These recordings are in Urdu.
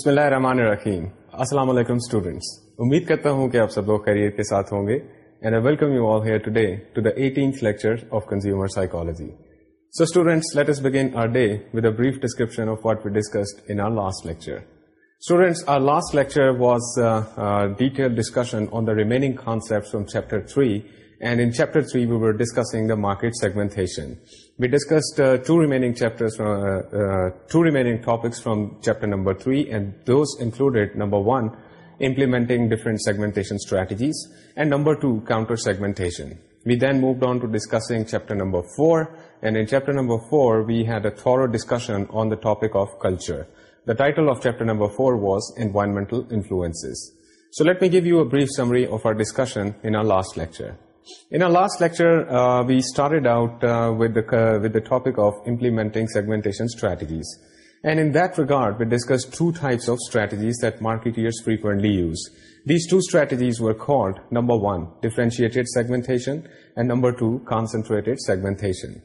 بسم اللہ الرحمن الرحیم السلام علیکم اسٹوڈینٹس امید کرتا ہوں کہ آپ سب لوگ کیریئر کے ساتھ ہوں گے and I welcome you all here today to the eighteenth lecture of consumer psychology so students let us begin our day with a brief description of what we discussed in our last lecture students our last lecture was detail discussion on the remaining concept from chapter three and in chapter three we were discussing the market segmentation We discussed uh, uh, uh, two remaining topics from chapter number 3, and those included, number 1, implementing different segmentation strategies, and number 2, counter-segmentation. We then moved on to discussing chapter number 4, and in chapter number 4, we had a thorough discussion on the topic of culture. The title of chapter number 4 was Environmental Influences. So let me give you a brief summary of our discussion in our last lecture. In our last lecture, uh, we started out uh, uh, with the topic of implementing segmentation strategies. And in that regard, we discussed two types of strategies that marketeers frequently use. These two strategies were called, number one, differentiated segmentation, and number two, concentrated segmentation.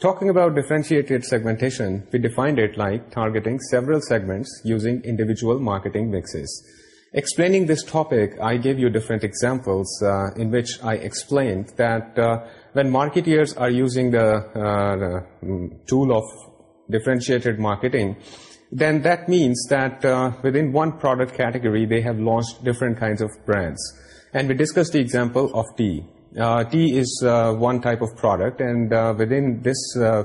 Talking about differentiated segmentation, we defined it like targeting several segments using individual marketing mixes. Explaining this topic, I gave you different examples uh, in which I explained that uh, when marketeers are using the uh, mm, tool of differentiated marketing, then that means that within one product category, they have launched different kinds of brands. And we discussed the example of tea. Tea is one type of product, and within this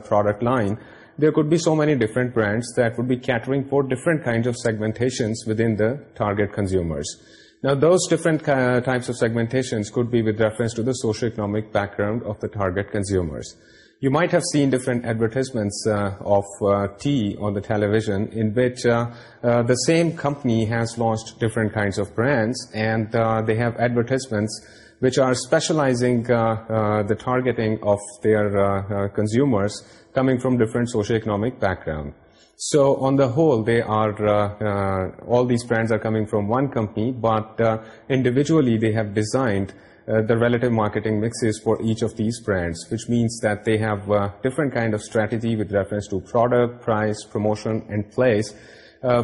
product line, there could be so many different brands that would be catering for different kinds of segmentations within the target consumers. Now, those different types of segmentations could be with reference to the socioeconomic background of the target consumers. You might have seen different advertisements uh, of uh, tea on the television in which uh, the same company has launched different kinds of brands, and they have advertisements which are specializing the targeting of their consumers coming from different socioeconomic background. So on the whole, they are uh, uh, all these brands are coming from one company, but uh, individually they have designed the relative marketing mixes for each of these brands, which means that they have different kind of strategy with reference to product, price, promotion, and place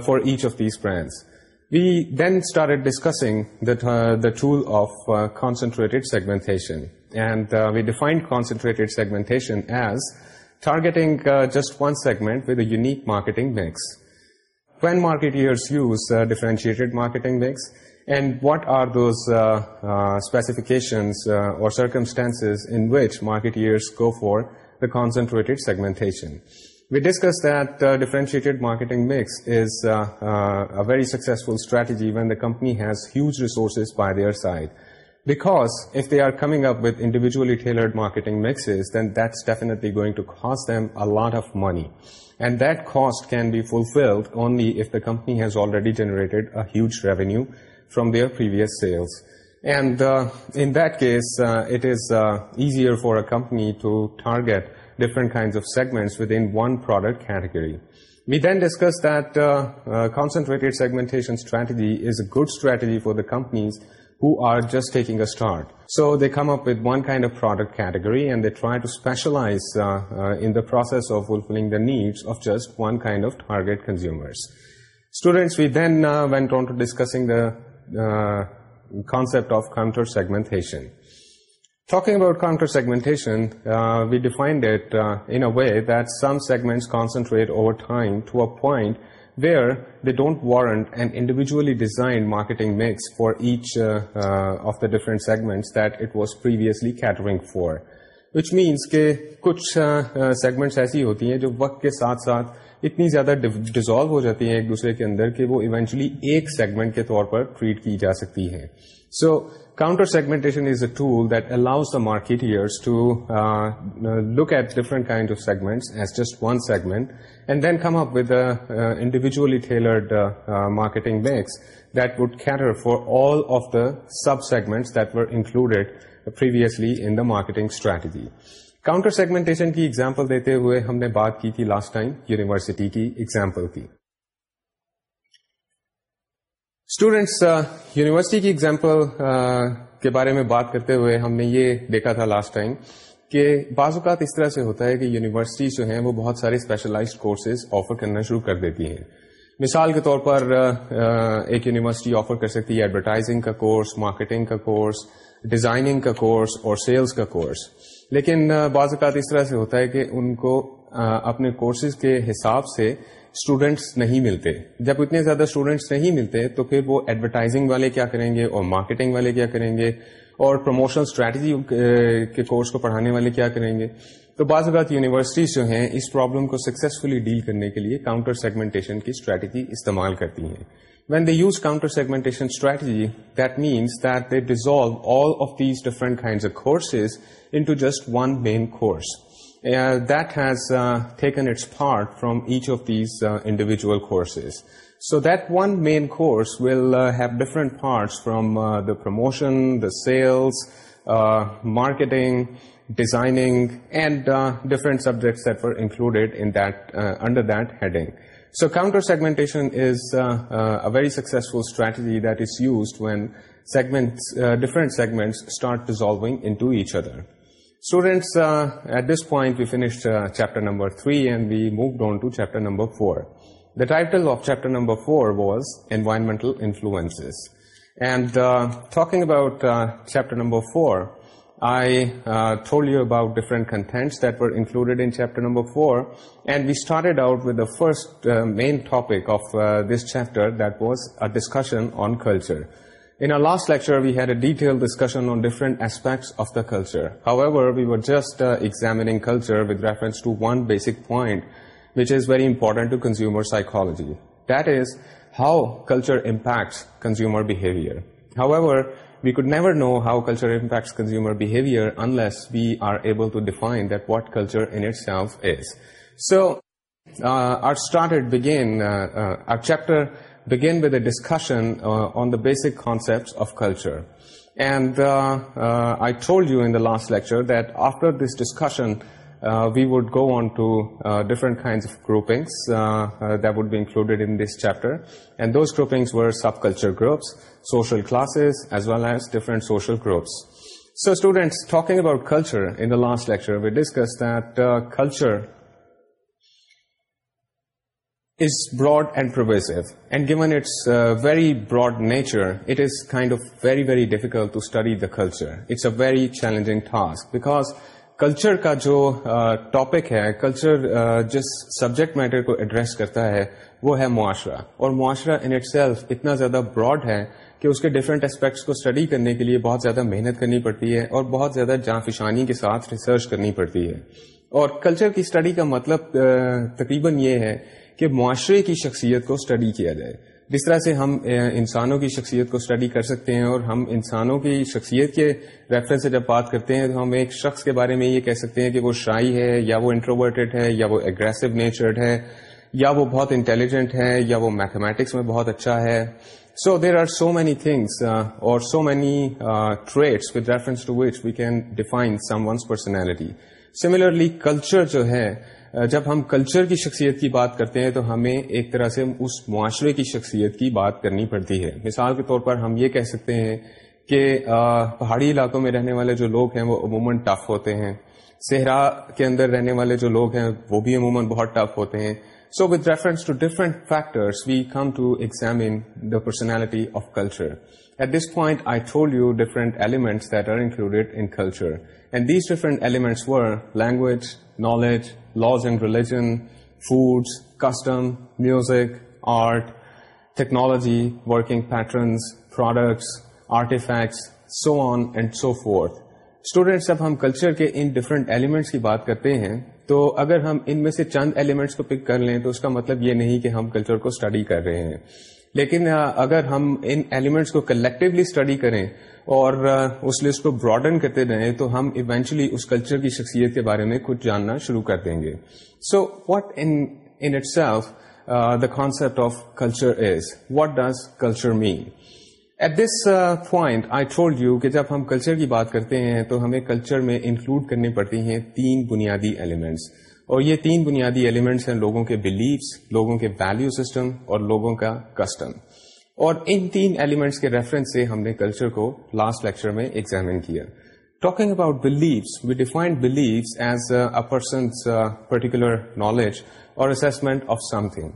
for each of these brands. We then started discussing the tool of concentrated segmentation, and we defined concentrated segmentation as targeting uh, just one segment with a unique marketing mix. When marketers use uh, differentiated marketing mix, and what are those uh, specifications or circumstances in which marketers go for the concentrated segmentation? We discussed that differentiated marketing mix is a very successful strategy when the company has huge resources by their side. Because if they are coming up with individually tailored marketing mixes, then that's definitely going to cost them a lot of money. And that cost can be fulfilled only if the company has already generated a huge revenue from their previous sales. And uh, in that case, uh, it is uh, easier for a company to target different kinds of segments within one product category. We then discussed that concentrated segmentation strategy is a good strategy for the companies who are just taking a start. So they come up with one kind of product category and they try to specialize uh, uh, in the process of fulfilling the needs of just one kind of target consumers. Students, we then uh, went on to discussing the concept of counter-segmentation. Talking about counter-segmentation, we defined it in a way that some segments concentrate over time to a point where they don't warrant and individually designed marketing mix for each of the different segment that it was perch means کے کچھ سیگمنٹ ایسی ہوتی ہیں جو وقت کے ساتھ ساتھ اتنی زیادہ ڈیزالو ہو جاتی ہیں ایک دوسرے کے اندر کہ وہ ایونچلی ایک سیگمنٹ کے طور پر ٹریڈ کی جا سکتی ہیں so counter segmentation is a tool that allows the marketers to look at different kind of segment as just one segment and then come up with individualised marketing mix that would cater for all of the sub segment that were included previously in the marketing strategy counter segmentation کی ایگزامپل دیتے ہوئے ہم نے بات کی تھی لاسٹ ٹائم یونیورسٹی کی ایگزامپل کی اسٹوڈینٹس یونیورسٹی uh, کی ایگزامپل uh, کے بارے میں بات کرتے ہوئے ہم نے یہ دیکھا تھا لاسٹ ٹائم کہ بعض اوقات اس طرح سے ہوتا ہے کہ یونیورسٹیز جو ہیں وہ بہت سارے اسپیشلائزڈ کورسز آفر کرنا شروع کر دیتی ہیں مثال کے طور پر uh, ایک یونیورسٹی آفر کر سکتی ہے ایڈورٹائزنگ کا کورس مارکیٹنگ کا کورس ڈیزائننگ کا کورس اور سیلز کا کورس لیکن بعض اوقات اس طرح سے ہوتا ہے کہ ان کو اپنے کورسز کے حساب سے اسٹوڈینٹس نہیں ملتے جب اتنے زیادہ اسٹوڈینٹس نہیں ملتے تو پھر وہ ایڈورٹائزنگ والے کیا کریں گے اور مارکیٹنگ والے کیا کریں گے اور پروموشن اسٹریٹجی کے کورس کو پڑھانے والے کیا کریں گے تو بعض اوقات یونیورسٹیز جو ہیں اس پرابلم کو سکسیزفلی ڈیل کرنے کے لیے کاؤنٹر سیگمنٹیشن کی اسٹریٹجی استعمال کرتی ہیں when they use counter segmentation strategy that means that they dissolve all of these different kind courses into just one main course that has uh, taken its part from each of these uh, individual courses. So that one main course will uh, have different parts from the promotion, the sales, marketing, designing, and different subjects that were included in that under that heading. So counter-segmentation is a very successful strategy that is used when different segments start dissolving into each other. Students, uh, at this point we finished uh, chapter number 3 and we moved on to chapter number 4. The title of chapter number 4 was Environmental Influences. And uh, talking about chapter number 4, I told you about different contents that were included in chapter number 4, and we started out with the first main topic of this chapter, that was a discussion on culture. In our last lecture, we had a detailed discussion on different aspects of the culture. However, we were just uh, examining culture with reference to one basic point, which is very important to consumer psychology. That is, how culture impacts consumer behavior. However, we could never know how culture impacts consumer behavior unless we are able to define that what culture in itself is. So, uh, uh, our chapter begin with a discussion uh, on the basic concepts of culture. And uh, uh, I told you in the last lecture that after this discussion, we would go on to different kinds of groupings that would be included in this chapter. And those groupings were subculture groups, social classes, as well as different social groups. So students, talking about culture in the last lecture, we discussed that culture broad and pervasive and given it's very broad nature it is kind of very very difficult to study the culture it's a very challenging task because culture کا جو ٹاپک ہے کلچر جس سبجیکٹ میٹر کو ایڈریس کرتا ہے وہ ہے معاشرہ اور معاشرہ ان اٹ سیلف اتنا زیادہ براڈ ہے کہ اس کے ڈفرنٹ اسپیکٹس کو اسٹڈی کرنے کے لیے بہت زیادہ محنت کرنی پڑتی ہے اور بہت زیادہ جانفشانی کے ساتھ ریسرچ کرنی پڑتی ہے اور کلچر کی اسٹڈی کا مطلب تقریباً یہ ہے کہ معاشرے کی شخصیت کو اسٹڈی کیا جائے جس طرح سے ہم انسانوں کی شخصیت کو اسٹڈی کر سکتے ہیں اور ہم انسانوں کی شخصیت کے ریفرنس سے جب بات کرتے ہیں تو ہم ایک شخص کے بارے میں یہ کہہ سکتے ہیں کہ وہ شائی ہے یا وہ انٹروورٹیڈ ہے یا وہ اگریسو نیچرڈ ہے یا وہ بہت انٹیلیجنٹ ہے یا وہ میتھمیٹکس میں بہت اچھا ہے so there are so many things اور so many traits with reference to which we can define someone's personality similarly culture جو ہے جب ہم کلچر کی شخصیت کی بات کرتے ہیں تو ہمیں ایک طرح سے اس معاشرے کی شخصیت کی بات کرنی پڑتی ہے مثال کے طور پر ہم یہ کہہ سکتے ہیں کہ پہاڑی علاقوں میں رہنے والے جو لوگ ہیں وہ عموماً ٹف ہوتے ہیں صحرا کے اندر رہنے والے جو لوگ ہیں وہ بھی عموماً بہت ٹف ہوتے ہیں so with reference to different factors we come to examine the personality of culture at this point I tool you different elements that are included in culture and these different elements were language knowledge loss and religion foods custom music art technology working patterns products artefacts so on and so forth students جب ہم کلچر کے ان ڈفرنٹ ایلیمنٹس کی بات کرتے ہیں تو اگر ہم ان میں سے چند ایلیمنٹس کو پک کر لیں تو اس کا مطلب یہ نہیں کہ ہم کلچر کو اسٹڈی کر رہے ہیں لیکن اگر ہم ان ایلیمنٹس کو کلیکٹولی اسٹڈی کریں اور اس لسٹ کو براڈن کرتے رہیں تو ہم ایونچولی اس کلچر کی شخصیت کے بارے میں کچھ جاننا شروع کر دیں گے so what in itself the concept of culture is what does culture mean at this point I told you کہ جب ہم کلچر کی بات کرتے ہیں تو ہمیں کلچر میں انکلوڈ کرنے پڑتی ہیں تین بنیادی ایلیمنٹس اور یہ تین بنیادی ایلیمنٹس ہیں لوگوں کے بلیفس لوگوں کے ویلو سسٹم اور لوگوں کا کسٹم اور ان تین ایلیمنٹس کے ریفرنس سے ہم نے کلچر کو لاسٹ لیکچر میں ایگزامن کیا talking about beliefs we defined beliefs as a person's particular knowledge اور اسسمنٹ آف سم تھنگ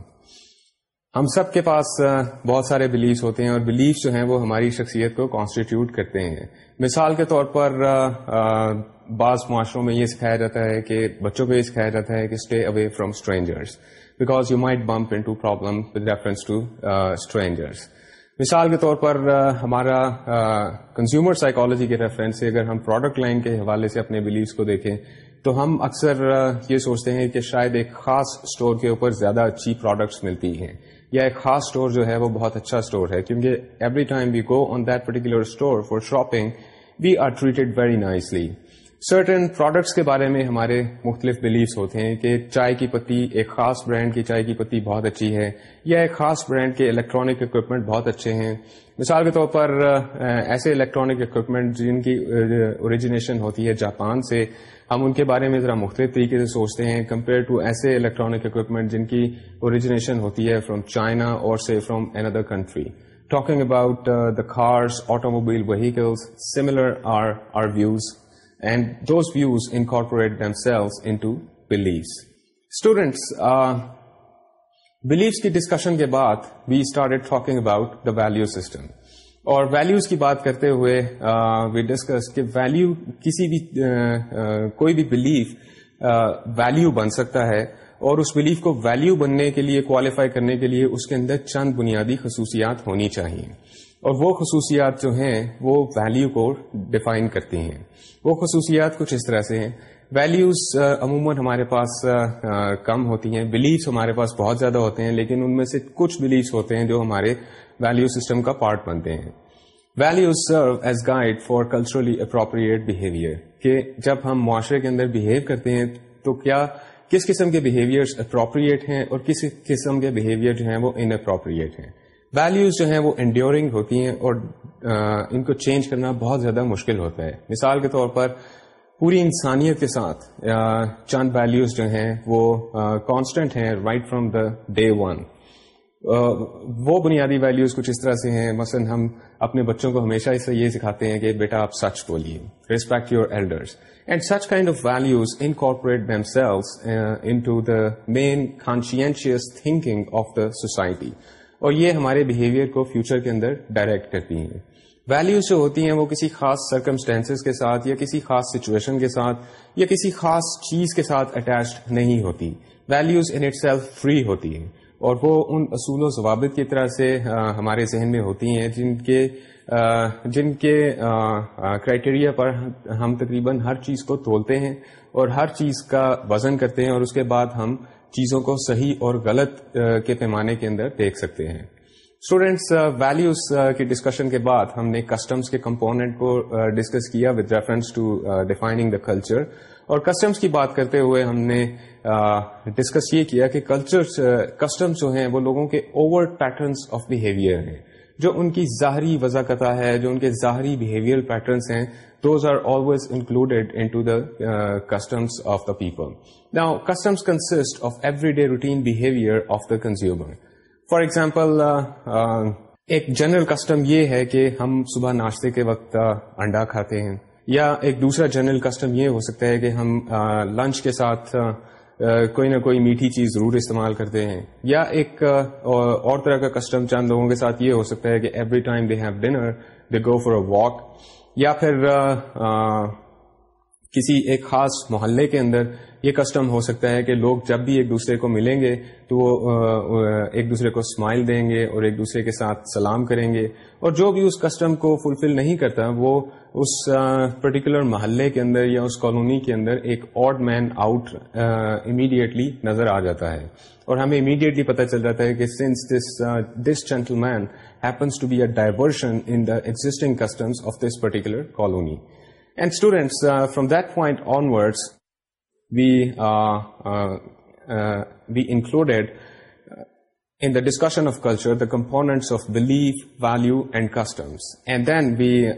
ہم سب کے پاس uh, بہت سارے بلیفس ہوتے ہیں اور بلیفس جو ہیں وہ ہماری شخصیت کو کانسٹیٹیوٹ کرتے ہیں مثال کے طور پر uh, uh, بعض معاشروں میں یہ سکھایا جاتا ہے کہ بچوں کو یہ سکھایا جاتا ہے کہ stay away from strangers because you might bump into problem with reference to strangers مثال کے طور پر uh, ہمارا کنزیومر uh, سائیکالوجی کے ریفرنس سے اگر ہم پروڈکٹ لائن کے حوالے سے اپنے بلیفس کو دیکھیں تو ہم اکثر uh, یہ سوچتے ہیں کہ شاید ایک خاص اسٹور کے اوپر زیادہ اچھی پروڈکٹس ملتی ہیں یا ایک خاص اسٹور جو ہے وہ بہت اچھا اسٹور ہے کیونکہ every time we go on that particular store for shopping we are treated very nicely certain products کے بارے میں ہمارے مختلف بلیوس ہوتے ہیں کہ چائے کی پتی ایک خاص برانڈ کی چائے کی پتی بہت اچھی ہے یا ایک خاص برانڈ کے الیکٹرانک اکوپمنٹ بہت اچھے ہیں مثال کے طور پر ایسے الیکٹرانک اکوپمنٹ جن کی اوریجنیشن ہوتی ہے جاپان سے ہم ان کے بارے میں ذرا مختلف طریقے سے سوچتے ہیں کمپیئر ٹو ایسے الیکٹرانک اکوپمنٹ جن کی اوریجنیشن ہوتی ہے فرام چائنا اور سے from another other country talking about the cars automobile vehicles similar are our views and those views themselves into into uh, students beliefs کی ڈسکشن کے بعد we start talking about value system. اور ویلیوز کی بات کرتے ہوئے وی ڈسکس کہ ویلیو کسی بھی کوئی بھی بلیف ویلیو بن سکتا ہے اور اس بلیف کو ویلیو بننے کے لیے کوالیفائی کرنے کے لیے اس کے اندر چند بنیادی خصوصیات ہونی چاہیے اور وہ خصوصیات جو ہیں وہ ویلیو کو ڈیفائن کرتی ہیں وہ خصوصیات کچھ اس طرح سے ہیں ویلیوز عموماً ہمارے پاس کم ہوتی ہیں بلیوس ہمارے پاس بہت زیادہ ہوتے ہیں لیکن ان میں سے کچھ بلیفس ہوتے ہیں جو ہمارے ویلیو سسٹم کا پارٹ بنتے ہیں values serve as guide for culturally appropriate behaviour کہ جب ہم معاشرے کے اندر بہیو کرتے ہیں تو کیا کس قسم کے بہیویئر اپروپریٹ ہیں اور کس قسم کے بہیویئر جو ہیں وہ ان اپروپریٹ ہیں ویلیوز جو ہیں وہ انڈیورنگ ہوتی ہیں اور ان کو چینج کرنا بہت زیادہ مشکل ہوتا ہے مثال کے طور پر پوری انسانیت کے ساتھ چند ویلیوز جو ہیں وہ کانسٹنٹ ہیں right from the day one وہ بنیادی ویلیوز کچھ اس طرح سے ہیں مثلا ہم اپنے بچوں کو ہمیشہ اس سے یہ سکھاتے ہیں کہ بیٹا آپ سچ بولیے respect your elders and such kind of values in corporate sales into the main conscientious thinking of the society اور یہ ہمارے بہیویئر کو فیوچر کے اندر ڈائریکٹ کرتی ہیں ویلیوز جو ہوتی ہیں وہ کسی خاص سرکمسٹینسز کے ساتھ یا کسی خاص سچویشن کے ساتھ یا کسی خاص چیز کے ساتھ اٹیچڈ نہیں ہوتی values in itself free ہوتی ہیں اور وہ ان اصول و ضوابط کی طرح سے ہمارے ذہن میں ہوتی ہیں جن کے جن کے کرائٹیریا پر ہم تقریباً ہر چیز کو تولتے ہیں اور ہر چیز کا وزن کرتے ہیں اور اس کے بعد ہم چیزوں کو صحیح اور غلط کے پیمانے کے اندر دیکھ سکتے ہیں اسٹوڈینٹس ویلوز کے ڈسکشن کے بعد ہم نے کسٹمس کے کمپوننٹ کو ڈسکس کیا with reference to defining the culture اور کسٹمس کی بات کرتے ہوئے ہم نے ڈسکس یہ کیا کہ کلچر کسٹمس جو ہیں وہ لوگوں کے اوور پیٹرنس آف بہیویئر ہیں جو ان کی ظاہری وضا ہے جو ان کے ظاہری بہیویئر پیٹرنس ہیں those are always included into the customs of the people's of every day routine of the consumer for example ایک جنرل کسٹم یہ ہے کہ ہم صبح ناشتے کے وقت انڈا کھاتے ہیں یا ایک دوسرا جنرل کسٹم یہ ہو سکتا ہے کہ ہم لنچ کے ساتھ کوئی نہ کوئی میٹھی چیز ضرور استعمال کرتے ہیں یا ایک اور طرح کا کسٹم چاند لوگوں کے ساتھ یہ ہو سکتا ہے کہ every time they have dinner they go for walk یا پھر کسی ایک خاص محلے کے اندر یہ کسٹم ہو سکتا ہے کہ لوگ جب بھی ایک دوسرے کو ملیں گے تو وہ ایک دوسرے کو اسمائل دیں گے اور ایک دوسرے کے ساتھ سلام کریں گے اور جو بھی اس کسٹم کو فلفل نہیں کرتا وہ اس پرٹیکولر محلے کے اندر یا اس کالونی کے اندر ایک آڈ مین آؤٹ امیڈیٹلی نظر آ جاتا ہے اور ہمیں امیڈیٹلی پتہ چل جاتا ہے کہ since this this gentleman happens to be a diversion in the existing customs of this particular colony And students, uh, from that point onwards, we uh, uh, included in the discussion of culture the components of belief, value, and customs. And then we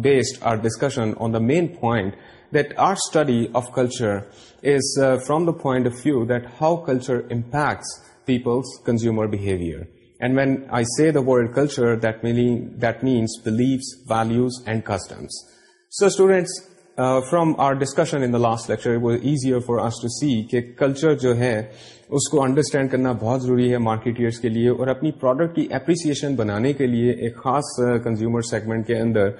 based our discussion on the main point that our study of culture is from the point of view that how culture impacts people's consumer behavior. And when I say the word culture, that means beliefs, values, and customs. So students from our discussion in the last lecture easier for us to see کہ کلچر جو ہے اس کو انڈرسٹینڈ کرنا بہت ضروری ہے مارکیٹرس کے لیے اور اپنی پروڈکٹ کی اپریسیشن بنانے کے لیے ایک خاص کنزیومر سیگمنٹ کے اندر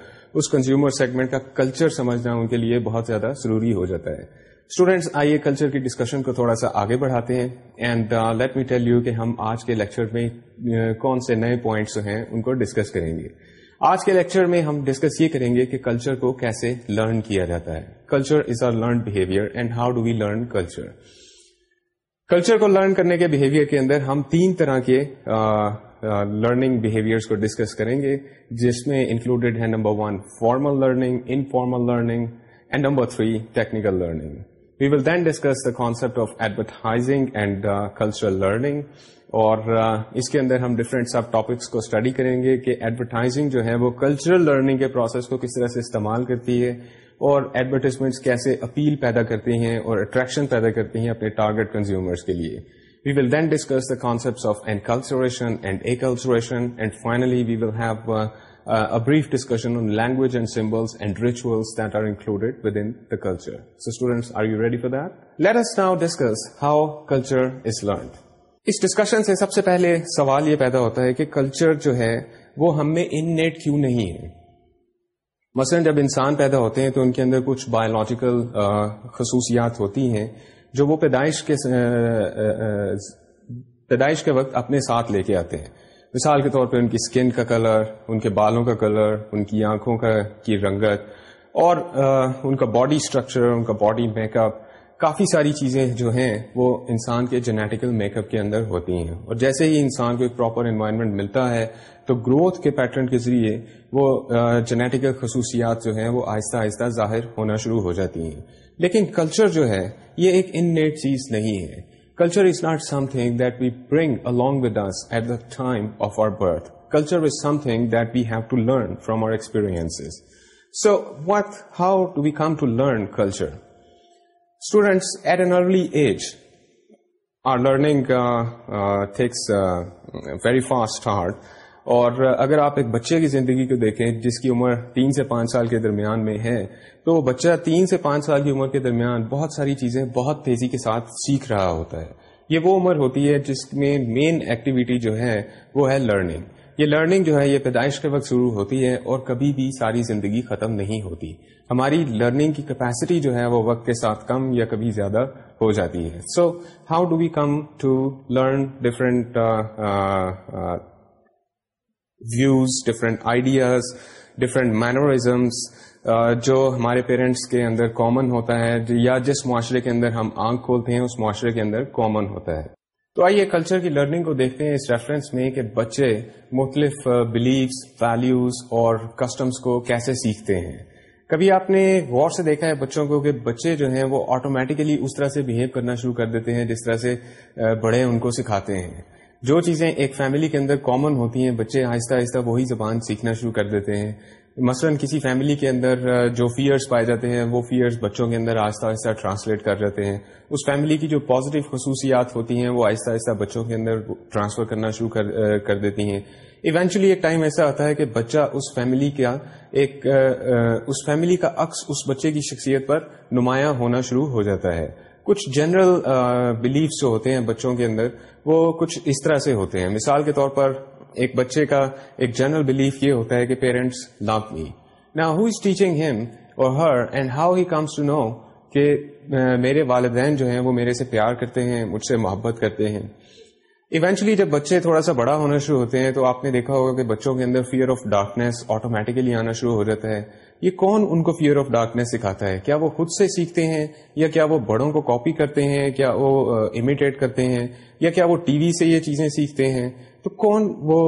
اس کنزیومر سیگمنٹ کا کلچر سمجھنا ان کے لیے بہت زیادہ ضروری ہو جاتا ہے اسٹوڈینٹس آئیے کلچر کی ڈسکشن کو تھوڑا سا آگے بڑھاتے ہیں and let me tell you کہ ہم آج کے لیکچر میں کون سے نئے پوائنٹس ہیں ان کو ڈسکس کریں گے آج کے لیکچر میں ہم ڈسکس یہ کریں گے کہ کلچر کو کیسے لرن کیا جاتا ہے culture is our learn behaviour and how do we learn culture culture کو لرن کرنے کے بہیویئر کے اندر ہم تین طرح کے بہیویئرس uh, کو ڈسکس کریں گے جس میں انکلوڈیڈ ہے number one formal learning informal learning and number three technical learning we will then discuss the concept of advertising and cultural learning اور اس کے اندر ہم ڈفرینٹ سب ٹاپکس کو اسٹڈی کریں گے کہ ایڈورٹائزنگ جو ہے وہ کلچرل لرننگ کے پروسیس کو کس طرح سے استعمال کرتی ہے اور ایڈورٹیزمنٹس کیسے اپیل پیدا کرتی ہیں اور اٹریکشن پیدا کرتی ہیں اپنے ٹارگیٹ کنزیومرس کے لیے we will then discuss the concept of enculturation and acculturation and finally we will have brief discussion on language and symbols and rituals that are included within the culture so students are you ready for that let's now discuss how culture is learned us discussion سے سب سے پہلے سوال یہ پیدا ہوتا ہے کہ کلچر جو ہے وہ ہم میں ان نیٹ کیوں نہیں ہے مثلا جب انسان پیدا ہوتے ہیں تو ان کے اندر کچھ بایولوجیکل خصوصیات ہوتی ہیں جو وہ پیدائش کے پیدائش کے وقت اپنے ساتھ لے کے آتے ہیں مثال کے طور پہ ان کی اسکن کا کلر ان کے بالوں کا کلر ان کی آنکھوں کا کی رنگت اور ان کا باڈی اسٹرکچر ان کا باڈی میک اپ کافی ساری چیزیں جو ہیں وہ انسان کے جینیٹیکل میک اپ کے اندر ہوتی ہیں اور جیسے ہی انسان کو ایک پراپر انوائرمنٹ ملتا ہے تو گروتھ کے پیٹرن کے ذریعے وہ جینیٹیکل خصوصیات جو ہیں وہ آہستہ آہستہ ظاہر ہونا شروع ہو جاتی ہیں لیکن کلچر جو ہے یہ ایک ان نیٹ چیز نہیں ہے culture is not something that we bring along with at the time of our birth culture is something that we have to learn from our experience so what how to we come to learn culture students at an early age are learning very fast hard اور اگر آپ ایک بچے کی زندگی کو دیکھیں جس کی عمر تین سے پانچ سال کے درمیان میں ہے تو وہ بچہ تین سے پانچ سال کی عمر کے درمیان بہت ساری چیزیں بہت تیزی کے ساتھ سیکھ رہا ہوتا ہے یہ وہ عمر ہوتی ہے جس میں مین ایکٹیویٹی جو ہے وہ ہے لرننگ یہ لرننگ جو ہے یہ پیدائش کے وقت شروع ہوتی ہے اور کبھی بھی ساری زندگی ختم نہیں ہوتی ہماری لرننگ کی کیپیسٹی جو ہے وہ وقت کے ساتھ کم یا کبھی زیادہ ہو جاتی ہے so how do we come to learn different views different ideas different mannerisms جو ہمارے پیرنٹس کے اندر کامن ہوتا ہے یا جس معاشرے کے اندر ہم آنکھ کھولتے ہیں اس معاشرے کے اندر کامن ہوتا ہے تو آئیے کلچر کی لرننگ کو دیکھتے ہیں اس ریفرنس میں کہ بچے مختلف بلیفس uh, ویلوز اور کسٹمس کو کیسے سیکھتے ہیں کبھی آپ نے غور سے دیکھا ہے بچوں کو کہ بچے جو ہیں وہ آٹومیٹکلی اس طرح سے بہیو کرنا شروع کر دیتے ہیں جس طرح سے uh, بڑے ان کو سکھاتے ہیں جو چیزیں ایک فیملی کے اندر کامن ہوتی ہیں بچے آہستہ آہستہ وہی زبان سیکھنا شروع کر دیتے ہیں مثلا کسی فیملی کے اندر جو فیئرس پائے جاتے ہیں وہ فیئرس بچوں کے اندر آہستہ آہستہ ٹرانسلیٹ کر جاتے ہیں اس فیملی کی جو پازیٹیو خصوصیات ہوتی ہیں وہ آہستہ آہستہ بچوں کے اندر ٹرانسفر کرنا شروع کر دیتی ہیں ایونچولی ایک ٹائم ایسا آتا ہے کہ بچہ اس فیملی کا ایک اس فیملی کا عکس اس بچے کی شخصیت پر نمایاں ہونا شروع ہو جاتا ہے کچھ جنرل بلیفس جو ہوتے ہیں بچوں کے اندر وہ کچھ اس طرح سے ہوتے ہیں مثال کے طور پر ایک بچے کا ایک جنرل بلیف یہ ہوتا ہے کہ پیرنٹس لو می نا ہو از ٹیچنگ ہم اور ہر and how he comes to know کہ uh, میرے والدین جو ہیں وہ میرے سے پیار کرتے ہیں مجھ سے محبت کرتے ہیں ایونچولی جب بچے تھوڑا سا بڑا ہونا شروع ہوتے ہیں تو آپ نے دیکھا ہوگا کہ بچوں کے اندر فیئر آف ڈارکنیس آٹومیٹکلی آنا شروع ہو جاتا ہے یہ کون ان کو فیئر آف ڈارکنیس سکھاتا ہے کیا وہ خود سے سیکھتے ہیں یا کیا وہ بڑوں کو کاپی کرتے ہیں کیا وہ امیٹیٹ uh, کرتے ہیں یا کیا وہ ٹی وی سے یہ چیزیں سیکھتے ہیں تو کون وہ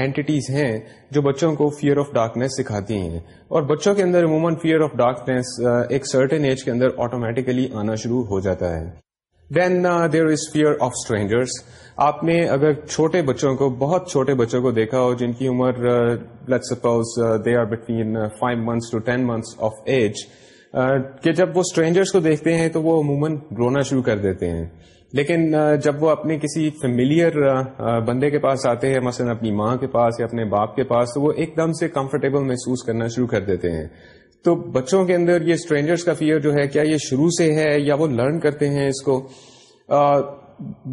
اینٹیز ہیں جو بچوں کو فیئر آف ڈارکنیس سکھاتی ہیں اور بچوں کے اندر عموماً فیئر آف ڈارکنیس ایک سرٹن ایج کے اندر آٹومیٹیکلی آنا شروع ہو جاتا ہے then there is fear of strangers آپ نے اگر چھوٹے بچوں کو بہت چھوٹے بچوں کو دیکھا ہو جن کی عمر let suppose they are between five months to ten months of age کہ جب وہ اسٹرینجرس کو دیکھتے ہیں تو وہ عموماً رونا شروع کر دیتے ہیں لیکن جب وہ اپنے کسی فیملیئر بندے کے پاس آتے ہیں مثلا اپنی ماں کے پاس یا اپنے باپ کے پاس تو وہ ایک دم سے کمفرٹیبل محسوس کرنا شروع کر دیتے ہیں تو بچوں کے اندر یہ اسٹرینجرس کا فیئر جو ہے کیا یہ شروع سے ہے یا وہ لرن کرتے ہیں اس کو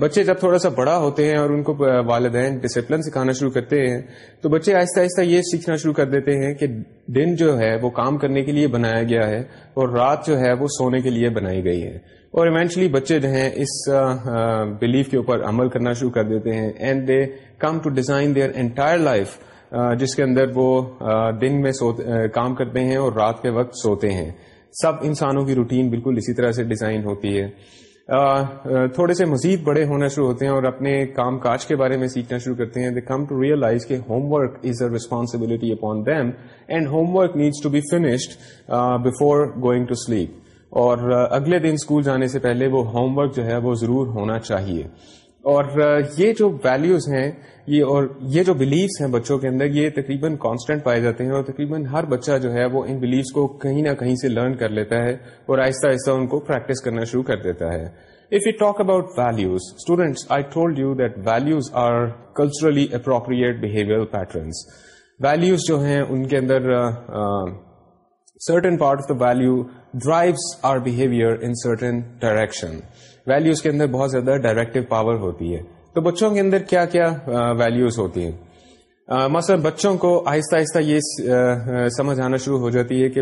بچے جب تھوڑا سا بڑا ہوتے ہیں اور ان کو والدین ڈسپلن سکھانا شروع کرتے ہیں تو بچے آہستہ آہستہ یہ سیکھنا شروع کر دیتے ہیں کہ دن جو ہے وہ کام کرنے کے لیے بنایا گیا ہے اور رات جو ہے وہ سونے کے لیے بنائی گئی ہے اور ایونچلی بچے جو ہیں اس بلیف کے اوپر عمل کرنا شروع کر دیتے ہیں and they come to design their entire life جس کے اندر وہ دن میں کام کرتے ہیں اور رات کے وقت سوتے ہیں سب انسانوں کی روٹین بالکل اسی طرح سے ڈیزائن ہوتی ہے تھوڑے سے مزید بڑے ہونا شروع ہوتے ہیں اور اپنے کام کاج کے بارے میں سیکھنا شروع کرتے ہیں دے کم ٹو ریئلائز کہ homework is a responsibility upon them and homework needs to be finished before going to sleep اور اگلے دن اسکول جانے سے پہلے وہ ہوم ورک جو ہے وہ ضرور ہونا چاہیے اور یہ جو ویلیوز ہیں یہ اور یہ جو بلیوس ہیں بچوں کے اندر یہ تقریباً کانسٹنٹ پائے جاتے ہیں اور تقریباً ہر بچہ جو ہے وہ ان بلیوس کو کہیں نہ کہیں سے لرن کر لیتا ہے اور آہستہ آہستہ ان کو پریکٹس کرنا شروع کر دیتا ہے if you talk about values students I told you that values are culturally appropriate behaviour patterns values جو ہیں ان کے اندر certain part of the value driver direction values کے اندر بہت زیادہ ڈائریکٹ پاور ہوتی ہے تو بچوں کے اندر کیا کیا ویلوز ہوتی ہیں مثلا بچوں کو آہستہ آہستہ یہ سمجھ آنا شروع ہو جاتی ہے کہ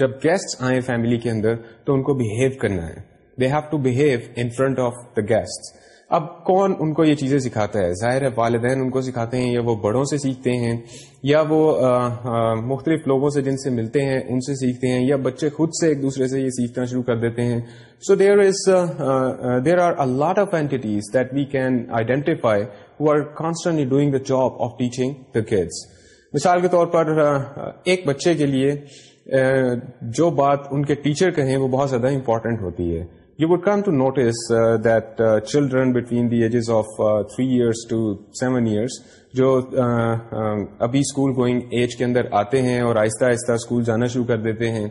جب گیسٹ آئیں فیملی کے اندر تو ان کو بہیو کرنا ہے they have to behave in front of the guest اب کون ان کو یہ چیزیں سکھاتا ہے ظاہر ہے والدین ان کو سکھاتے ہیں یا وہ بڑوں سے سیکھتے ہیں یا وہ مختلف لوگوں سے جن سے ملتے ہیں ان سے سیکھتے ہیں یا بچے خود سے ایک دوسرے سے یہ سیکھنا شروع کر دیتے ہیں so there is there are lot of entities that we can identify who are constantly doing the job of teaching the kids مثال کے طور پر ایک بچے کے لیے جو بات ان کے ٹیچر کہیں وہ بہت زیادہ امپورٹنٹ ہوتی ہے you would uh, to notice that children between the ages of three years to seven years جو ابھی اسکول گوئنگ ایج کے اندر آتے ہیں اور آہستہ آہستہ اسکول جانا شروع کر دیتے ہیں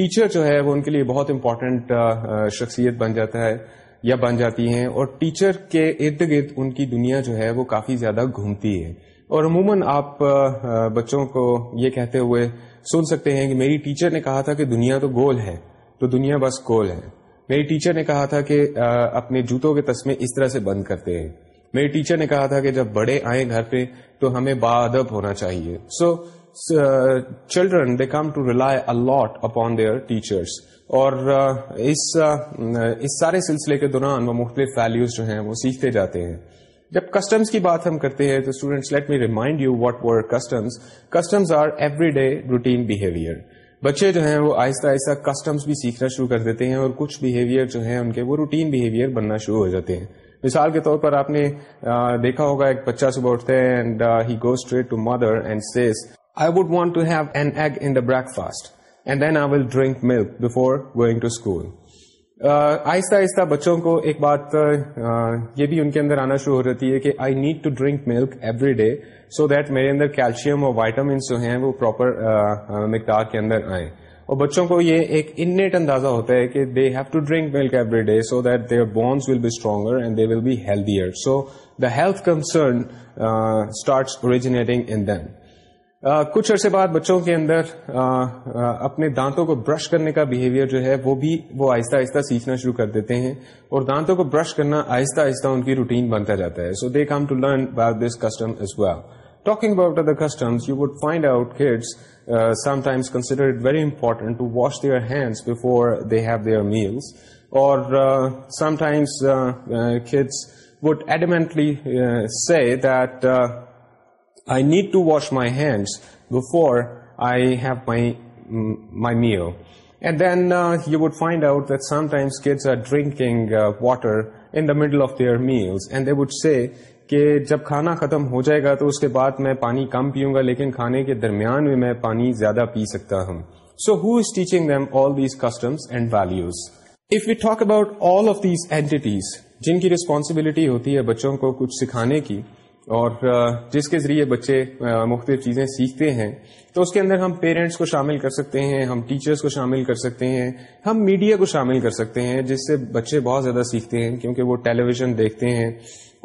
ٹیچر جو ہے وہ ان کے لیے بہت امپورٹنٹ شخصیت بن جاتا ہے یا بن جاتی ہیں اور ٹیچر کے ارد گرد ان کی دنیا جو ہے وہ کافی زیادہ گھومتی ہے اور عموماً آپ بچوں کو یہ کہتے ہوئے سن سکتے ہیں کہ میری ٹیچر نے کہا تھا کہ دنیا تو گول ہے تو دنیا بس گول ہے میری ٹیچر نے کہا تھا کہ اپنے جوتوں کے تسمے اس طرح سے بند کرتے ہیں میری ٹیچر نے کہا تھا کہ جب بڑے آئیں گھر پہ تو ہمیں ادب ہونا چاہیے so children they come to rely a lot upon their teachers اور اس اس سارے سلسلے کے دوران وہ مختلف ویلوز جو ہیں وہ سیکھتے جاتے ہیں جب کسٹمس کی بات ہم کرتے ہیں تو students let me remind you what وسٹمس customs are every day routine behaviour بچے جو ہیں وہ آہستہ آہستہ کسٹمس بھی سیکھنا شروع کر دیتے ہیں اور کچھ بہیویئر جو ہیں ان کے وہ روٹین بہیویئر بننا شروع ہو جاتے ہیں مثال کے طور پر آپ نے دیکھا ہوگا ایک بچہ صبح اٹھتے ہیں breakfast and then I will drink milk before going to school آہستہ آہستہ بچوں کو ایک بات یہ بھی ان کے اندر آنا شروع ہو جاتی ہے کہ I need to drink milk every day so that میرے اندر کیلشیم اور وائٹامنس جو ہیں وہ پراپر مقدار کے اندر آئیں اور بچوں کو یہ ایک انٹ اندازہ ہوتا ہے کہ they have to drink milk every day so that their bones will be stronger and they will be healthier so the health concern start then کچھ عرصے بعد بچوں کے اندر اپنے دانتوں کو برش کرنے کا بہیویئر جو ہے وہ بھی وہ آہستہ آہستہ سیکھنا شروع کر دیتے ہیں اور دانتوں کو برش کرنا آہستہ آہستہ ان کی روٹین بنتا جاتا ہے so they come to learn about this custom is was talking about other customs you would find out kids sometimes consider it very important to wash their hands before they have their meals اور sometimes kids would adamantly say that I need to wash my out before I have meal and then you in out water of off their And and would say, کہ جب کھانا ختم ہو جائے گا تو اس کے بعد میں پانی کم پیوں گا لیکن کھانے کے درمیان میں میں پانی زیادہ پی سکتا ہوں so who is teaching them all these customs and values if you talk about all of these entities جن کی ریسپانسبلٹی ہوتی ہے بچوں کو کچھ سکھانے کی اور جس کے ذریعے بچے مختلف چیزیں سیکھتے ہیں تو اس کے اندر ہم پیرنٹس کو شامل کر سکتے ہیں ہم ٹیچرس کو شامل کر سکتے ہیں ہم میڈیا کو شامل کر سکتے ہیں جس سے بچے بہت زیادہ سیکھتے ہیں کیونکہ وہ ٹیلی ویژن دیکھتے ہیں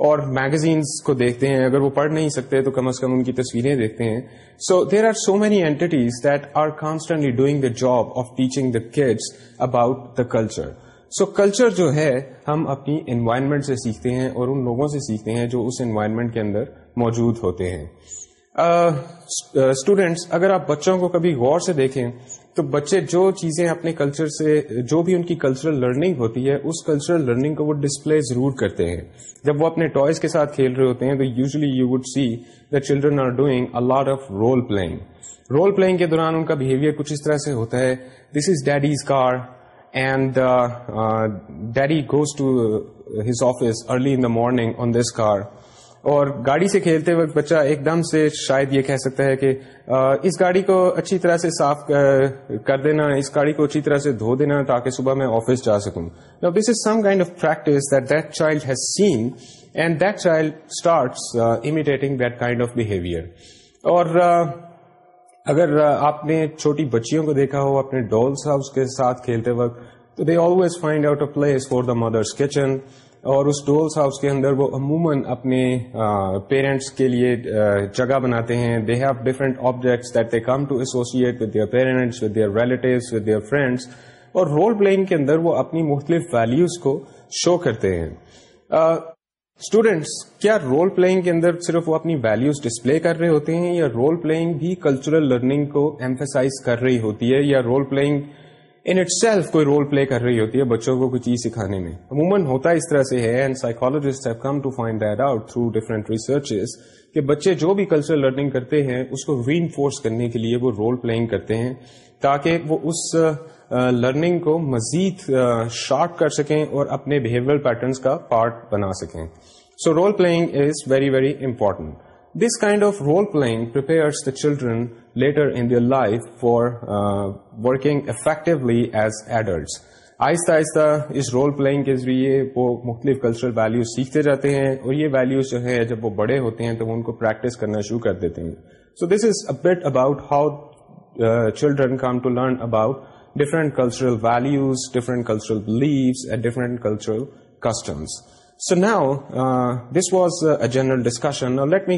اور میگزینس کو دیکھتے ہیں اگر وہ پڑھ نہیں سکتے تو کم از کم ان کی تصویریں دیکھتے ہیں so there are so many entities that are constantly doing the job of teaching the kids about the culture so culture جو ہے ہم اپنی انوائرمنٹ سے سیکھتے ہیں اور ان لوگوں سے سیکھتے ہیں جو اس انوائرمنٹ کے اندر موجود ہوتے ہیں اسٹوڈینٹس uh, اگر آپ بچوں کو کبھی غور سے دیکھیں تو بچے جو چیزیں اپنے کلچر سے جو بھی ان کی کلچرل لرننگ ہوتی ہے اس کلچرل لرننگ کو وہ ڈسپلے ضرور کرتے ہیں جب وہ اپنے ٹوائز کے ساتھ کھیل رہے ہوتے ہیں تو usually you would see the children are doing a lot of role playing role playing کے دوران ان کا بہیویئر کچھ اس طرح سے ہوتا ہے this is daddy's car and daddy goes to his office early in the morning on this car اور گاڑی سے کھیلتے وقت بچہ ایک دم سے شاید یہ کہہ سکتا ہے کہ اس گاڑی کو اچھی طرح سے صاف کر دینا اس گاڑی کو اچھی طرح سے دھو دینا تاکہ صبح میں آفس جا سکوں that that child has seen and that child start imitating that kind of behaviour اور اگر آپ نے چھوٹی بچیوں کو دیکھا ہو اپنے ڈولس ہاؤس کے ساتھ کھیلتے وقت تو they always find out a place for the mothers kitchen اور اس ڈولس ہاؤس کے اندر وہ عموماً اپنے پیرنٹس کے لیے جگہ بناتے ہیں they have different objects that they come to associate with their parents with their relatives with their friends اور رول پلئنگ کے اندر وہ اپنی مختلف ویلیوز کو شو کرتے ہیں اسٹوڈینٹس کیا رول پلئنگ کے اندر صرف وہ اپنی ویلوز ڈسپلے کر رہے ہوتے ہیں یا رول پلئنگ بھی کلچرل لرننگ کو ایمفیسائز کر رہی ہوتی ہے یا role playing in itself کوئی رول پلے کر رہی ہوتی ہے بچوں کو کوئی چیز سکھانے میں عموماً ہوتا اس طرح سے ہے and have come to find that out through different research کہ بچے جو بھی کلچرل لرننگ کرتے ہیں اس کو ری انفورس کرنے کے لیے وہ رول پلئنگ کرتے ہیں تاکہ وہ اس لرننگ کو مزید شارپ کر سکیں اور اپنے بہیویئر پیٹرنس کا پارٹ بنا سکیں so role playing is very very important this kind of role playing prepares the children later in their life for working effectively as adults آہستہ آہستہ اس رول پلئنگ کے ذریعے وہ مختلف کلچرل ویلوز سیکھتے جاتے ہیں اور یہ ویلوز جو ہے جب وہ بڑے ہوتے ہیں تو وہ ان کو پریکٹس کرنا شروع کر دیتے ہیں so this is all about how children come to learn about different cultural values different cultural belief and different cultural customs so now this was a general discussion uh, let me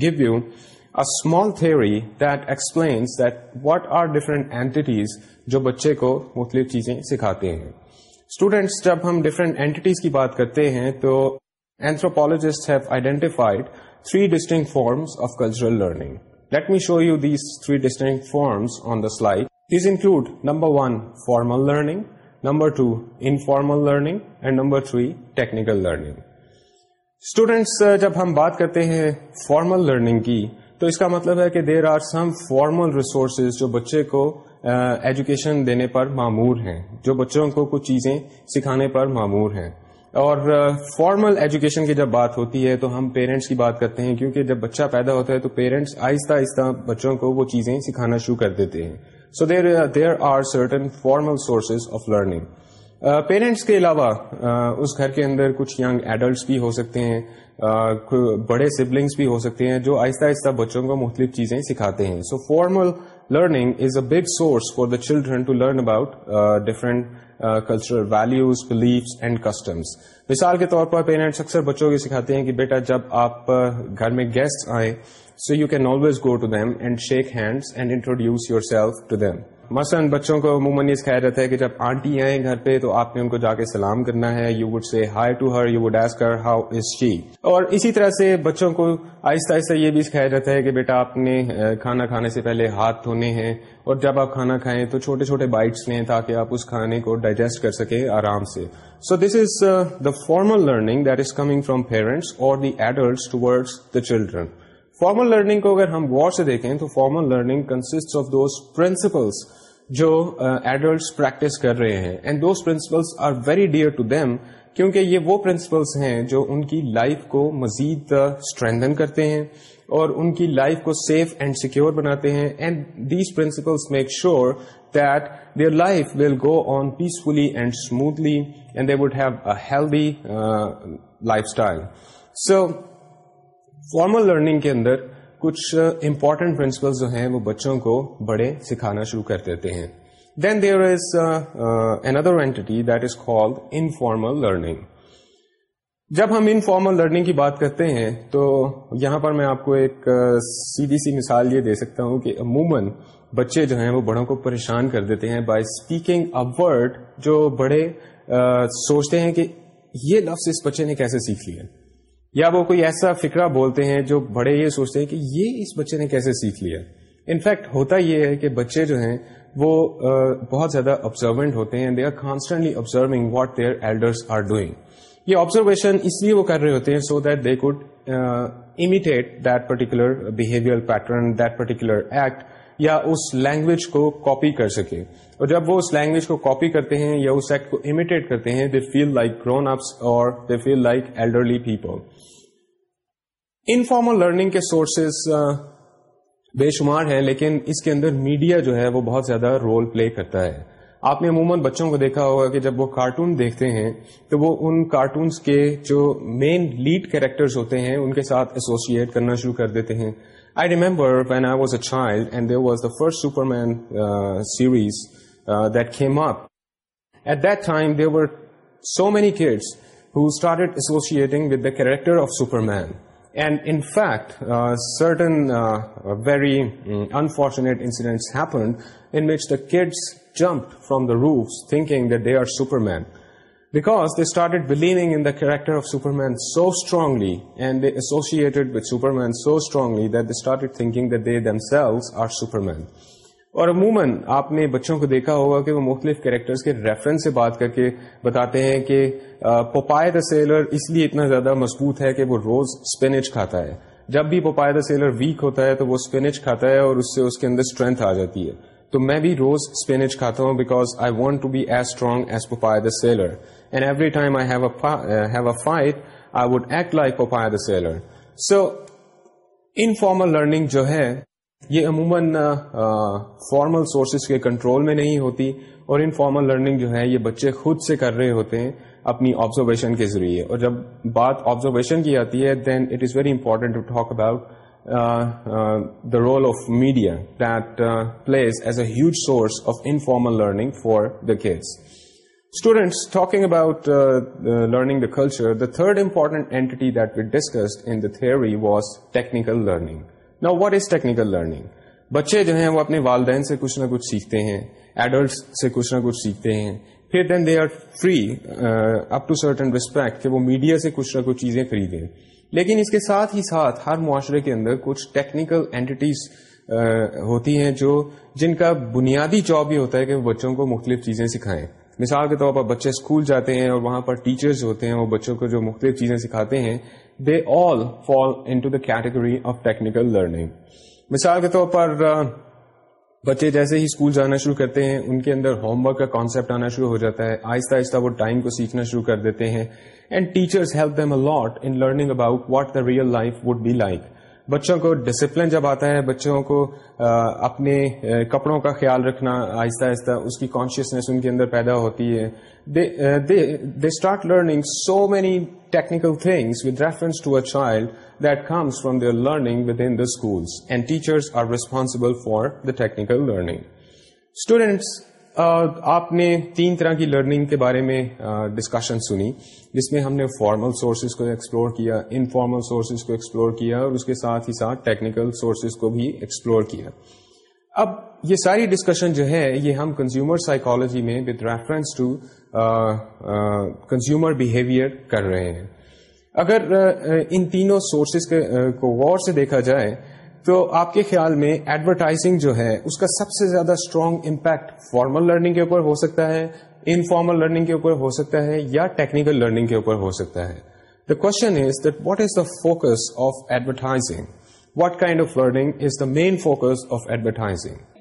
give you theory that explains that what are different entities جو بچے کو مختلف چیزیں سکھاتے ہیں اسٹوڈینٹس جب ہم ڈفرنٹ اینٹیز کی بات کرتے ہیں تو anthropologist have identified three distinct forms of cultural learning let me show you these three distinct forms on the slide these include number one formal learning number two informal learning and number three technical learning students جب ہم بات کرتے ہیں فارمل لرننگ کی تو اس کا مطلب ہے کہ there are some formal resources جو بچے کو ایجوکیشن دینے پر معمور ہیں جو بچوں کو کچھ چیزیں سکھانے پر معمور ہیں اور فارمل uh, ایجوکیشن کی جب بات ہوتی ہے تو ہم پیرنٹس کی بات کرتے ہیں کیونکہ جب بچہ پیدا ہوتا ہے تو پیرنٹس آہستہ آہستہ بچوں کو وہ چیزیں سکھانا شروع کر دیتے ہیں so there are certain formal sources of learning parents کے علاوہ uh, اس گھر کے اندر کچھ یگ ایڈلٹس بھی ہو سکتے ہیں uh, بڑے سبلنگس بھی ہو سکتے ہیں جو آہستہ آہستہ بچوں کو مختلف چیزیں سکھاتے ہیں so formal learning is a big source for the children to learn about different cultural values beliefs and customs مثال کے طور پر پیرنٹس اکثر بچوں کو سکھاتے ہیں کہ بیٹا جب آپ uh, گھر میں گیسٹ آئیں so you can always go to them and shake hands and introduce yourself to them مثلاً بچوں کو عموماً سکھایا جاتا ہے کہ جب آنٹی آئیں گھر پہ تو آپ نے ان کو جا کے سلام کرنا ہے you would say hi to her you would how is she اور اسی طرح سے بچوں کو آہستہ آہستہ یہ بھی سکھایا جاتا ہے کہ بیٹا آپ نے کھانا کھانے سے پہلے ہاتھ دھونے ہیں اور جب آپ کھانا کھائیں تو چھوٹے چھوٹے بائٹس لیں تاکہ آپ اس کھانے کو ڈائجسٹ کر سکیں آرام سے so this is the formal learning that is coming from parents اور the adults towards the children formal learning کو اگر ہم غور سے دیکھیں تو formal learning consist of those principles جو ایڈلٹس uh, پریکٹس کر رہے ہیں and those principles are very dear to them کیونکہ یہ وہ پرنسپلس ہیں جو ان کی لائف کو مزید اسٹریدن uh, کرتے ہیں اور ان کی لائف کو سیف اینڈ سیکیور بناتے ہیں and these principles make sure that their life will go on peacefully and smoothly and they would have a healthy lifestyle so formal learning کے اندر کچھ امپورٹنٹ پرنسپل جو ہیں وہ بچوں کو بڑے سکھانا شروع کر دیتے ہیں then there is another entity that is called informal learning جب ہم انفارمل لرننگ کی بات کرتے ہیں تو یہاں پر میں آپ کو ایک uh, سیدھی سی مثال یہ دے سکتا ہوں کہ عموماً بچے جو ہیں وہ بڑوں کو پریشان کر دیتے ہیں بائی اسپیکنگ ورڈ جو بڑے uh, سوچتے ہیں کہ یہ لفظ اس بچے نے کیسے سیکھ لیا یا وہ کوئی ایسا فکرہ بولتے ہیں جو بڑے یہ سوچتے ہیں کہ یہ اس بچے نے کیسے سیکھ لیا انفیکٹ ہوتا یہ ہے کہ بچے جو ہیں وہ بہت زیادہ آبزروینٹ ہوتے ہیں they are are observing what they're doing یہ آبزرویشن اس لیے وہ کر رہے ہوتے ہیں so that they could imitate that particular behaviour pattern that particular act یا اس لینگویج کو کاپی کر سکے اور جب وہ اس لینگویج کو کاپی کرتے ہیں یا اس ایکٹ کو امیٹیٹ کرتے ہیں they feel like grown ups اور they feel like elderly people informal learning کے سورسز uh, بے شمار ہیں لیکن اس کے اندر میڈیا جو ہے وہ بہت زیادہ رول پلے کرتا ہے آپ نے عموماً بچوں کو دیکھا ہوگا کہ جب وہ کارٹون دیکھتے ہیں تو وہ ان کارٹونس کے جو مین لیڈ کیریکٹرز ہوتے ہیں ان کے ساتھ ایسوسیٹ کرنا شروع کر دیتے ہیں I remember when I was a child and there was the first Superman series Uh, that came up. At that time, there were so many kids who started associating with the character of Superman. And in fact, uh, certain uh, very mm, unfortunate incidents happened in which the kids jumped from the roofs thinking that they are Superman, because they started believing in the character of Superman so strongly, and they associated with Superman so strongly that they started thinking that they themselves are Superman. اور عموماً آپ نے بچوں کو دیکھا ہوگا کہ وہ مختلف کریکٹرز کے ریفرنس سے بات کر کے بتاتے ہیں کہ پوپائے دا سیلر اس لیے اتنا زیادہ مضبوط ہے کہ وہ روز اسپینچ کھاتا ہے جب بھی پوپائے دا سیلر ویک ہوتا ہے تو وہ اسپینچ کھاتا ہے اور اس سے اس کے اندر اسٹرینتھ آ جاتی ہے تو میں بھی روز اسپینچ کھاتا ہوں because I want to be as strong as Popeye the sailor and every time I a fight I would act like Popeye the sailor so informal learning جو ہے یہ عموماً فارمل سورسز کے کنٹرول میں نہیں ہوتی اور انفارمل لرننگ جو ہے یہ بچے خود سے کر رہے ہوتے ہیں اپنی آبزرویشن کے ذریعے اور جب بات آبزرویشن کی آتی ہے then it is very important to talk about the role of media that plays as a huge source of informal learning for the kids students talking about learning the culture the third that we discuss in the theory was technical learning نا واٹ از ٹیکنیکل لرننگ بچے جو ہیں وہ اپنے والدین سے کچھ نہ کچھ سیکھتے ہیں ایڈلٹ سے کچھ نہ کچھ سیکھتے ہیں پھر then they are free up to certain respect کہ وہ میڈیا سے کچھ نہ کچھ چیزیں خریدیں لیکن اس کے ساتھ ہی ساتھ ہر معاشرے کے اندر کچھ ٹیکنیکل اینٹیز uh, ہوتی ہیں جو جن کا بنیادی جاب یہ ہوتا ہے کہ وہ بچوں کو مختلف چیزیں سکھائیں مثال کے طور پر بچے اسکول جاتے ہیں اور وہاں پر ٹیچرز ہوتے ہیں وہ بچوں کو جو مختلف چیزیں سکھاتے ہیں they all fall in category of technical learning مثال کے طور پر بچے جیسے ہی اسکول جانا شروع کرتے ہیں ان کے اندر ہوم ورک کا کانسیپٹ آنا شروع ہو جاتا ہے آہستہ آہستہ وہ ٹائم کو سیکھنا شروع کر دیتے ہیں and teachers help them a lot in learning about what the real life would be like بچوں کو ڈسپلن جب آتا ہے بچوں کو اپنے کپڑوں کا خیال رکھنا آہستہ آہستہ اس کی کانشیسنیس ان کے اندر پیدا ہوتی ہے they start learning so many technical things with reference to a child that comes from their learning within the schools and teachers are responsible for the technical learning students آپ نے تین طرح کی لرننگ کے بارے میں ڈسکشن سنی جس میں ہم نے فارمل سورسز کو ایکسپلور کیا انفارمل سورسز کو ایکسپلور کیا اور اس کے ساتھ ہی ساتھ ٹیکنیکل سورسز کو بھی ایکسپلور کیا اب یہ ساری ڈسکشن جو ہے یہ ہم کنزیومر سائیکالوجی میں with reference to consumer behaviour کر رہے ہیں اگر ان تینوں سورسز کو غور سے دیکھا جائے تو آپ کے خیال میں ایڈورٹائزنگ جو ہے اس کا سب سے زیادہ اسٹرانگ امپیکٹ فارمل لرننگ کے اوپر ہو سکتا ہے انفارمل لرننگ کے اوپر ہو سکتا ہے یا ٹیکنیکل لرننگ کے اوپر ہو سکتا ہے the question is that what is the focus of advertising what kind of learning is the main focus of advertising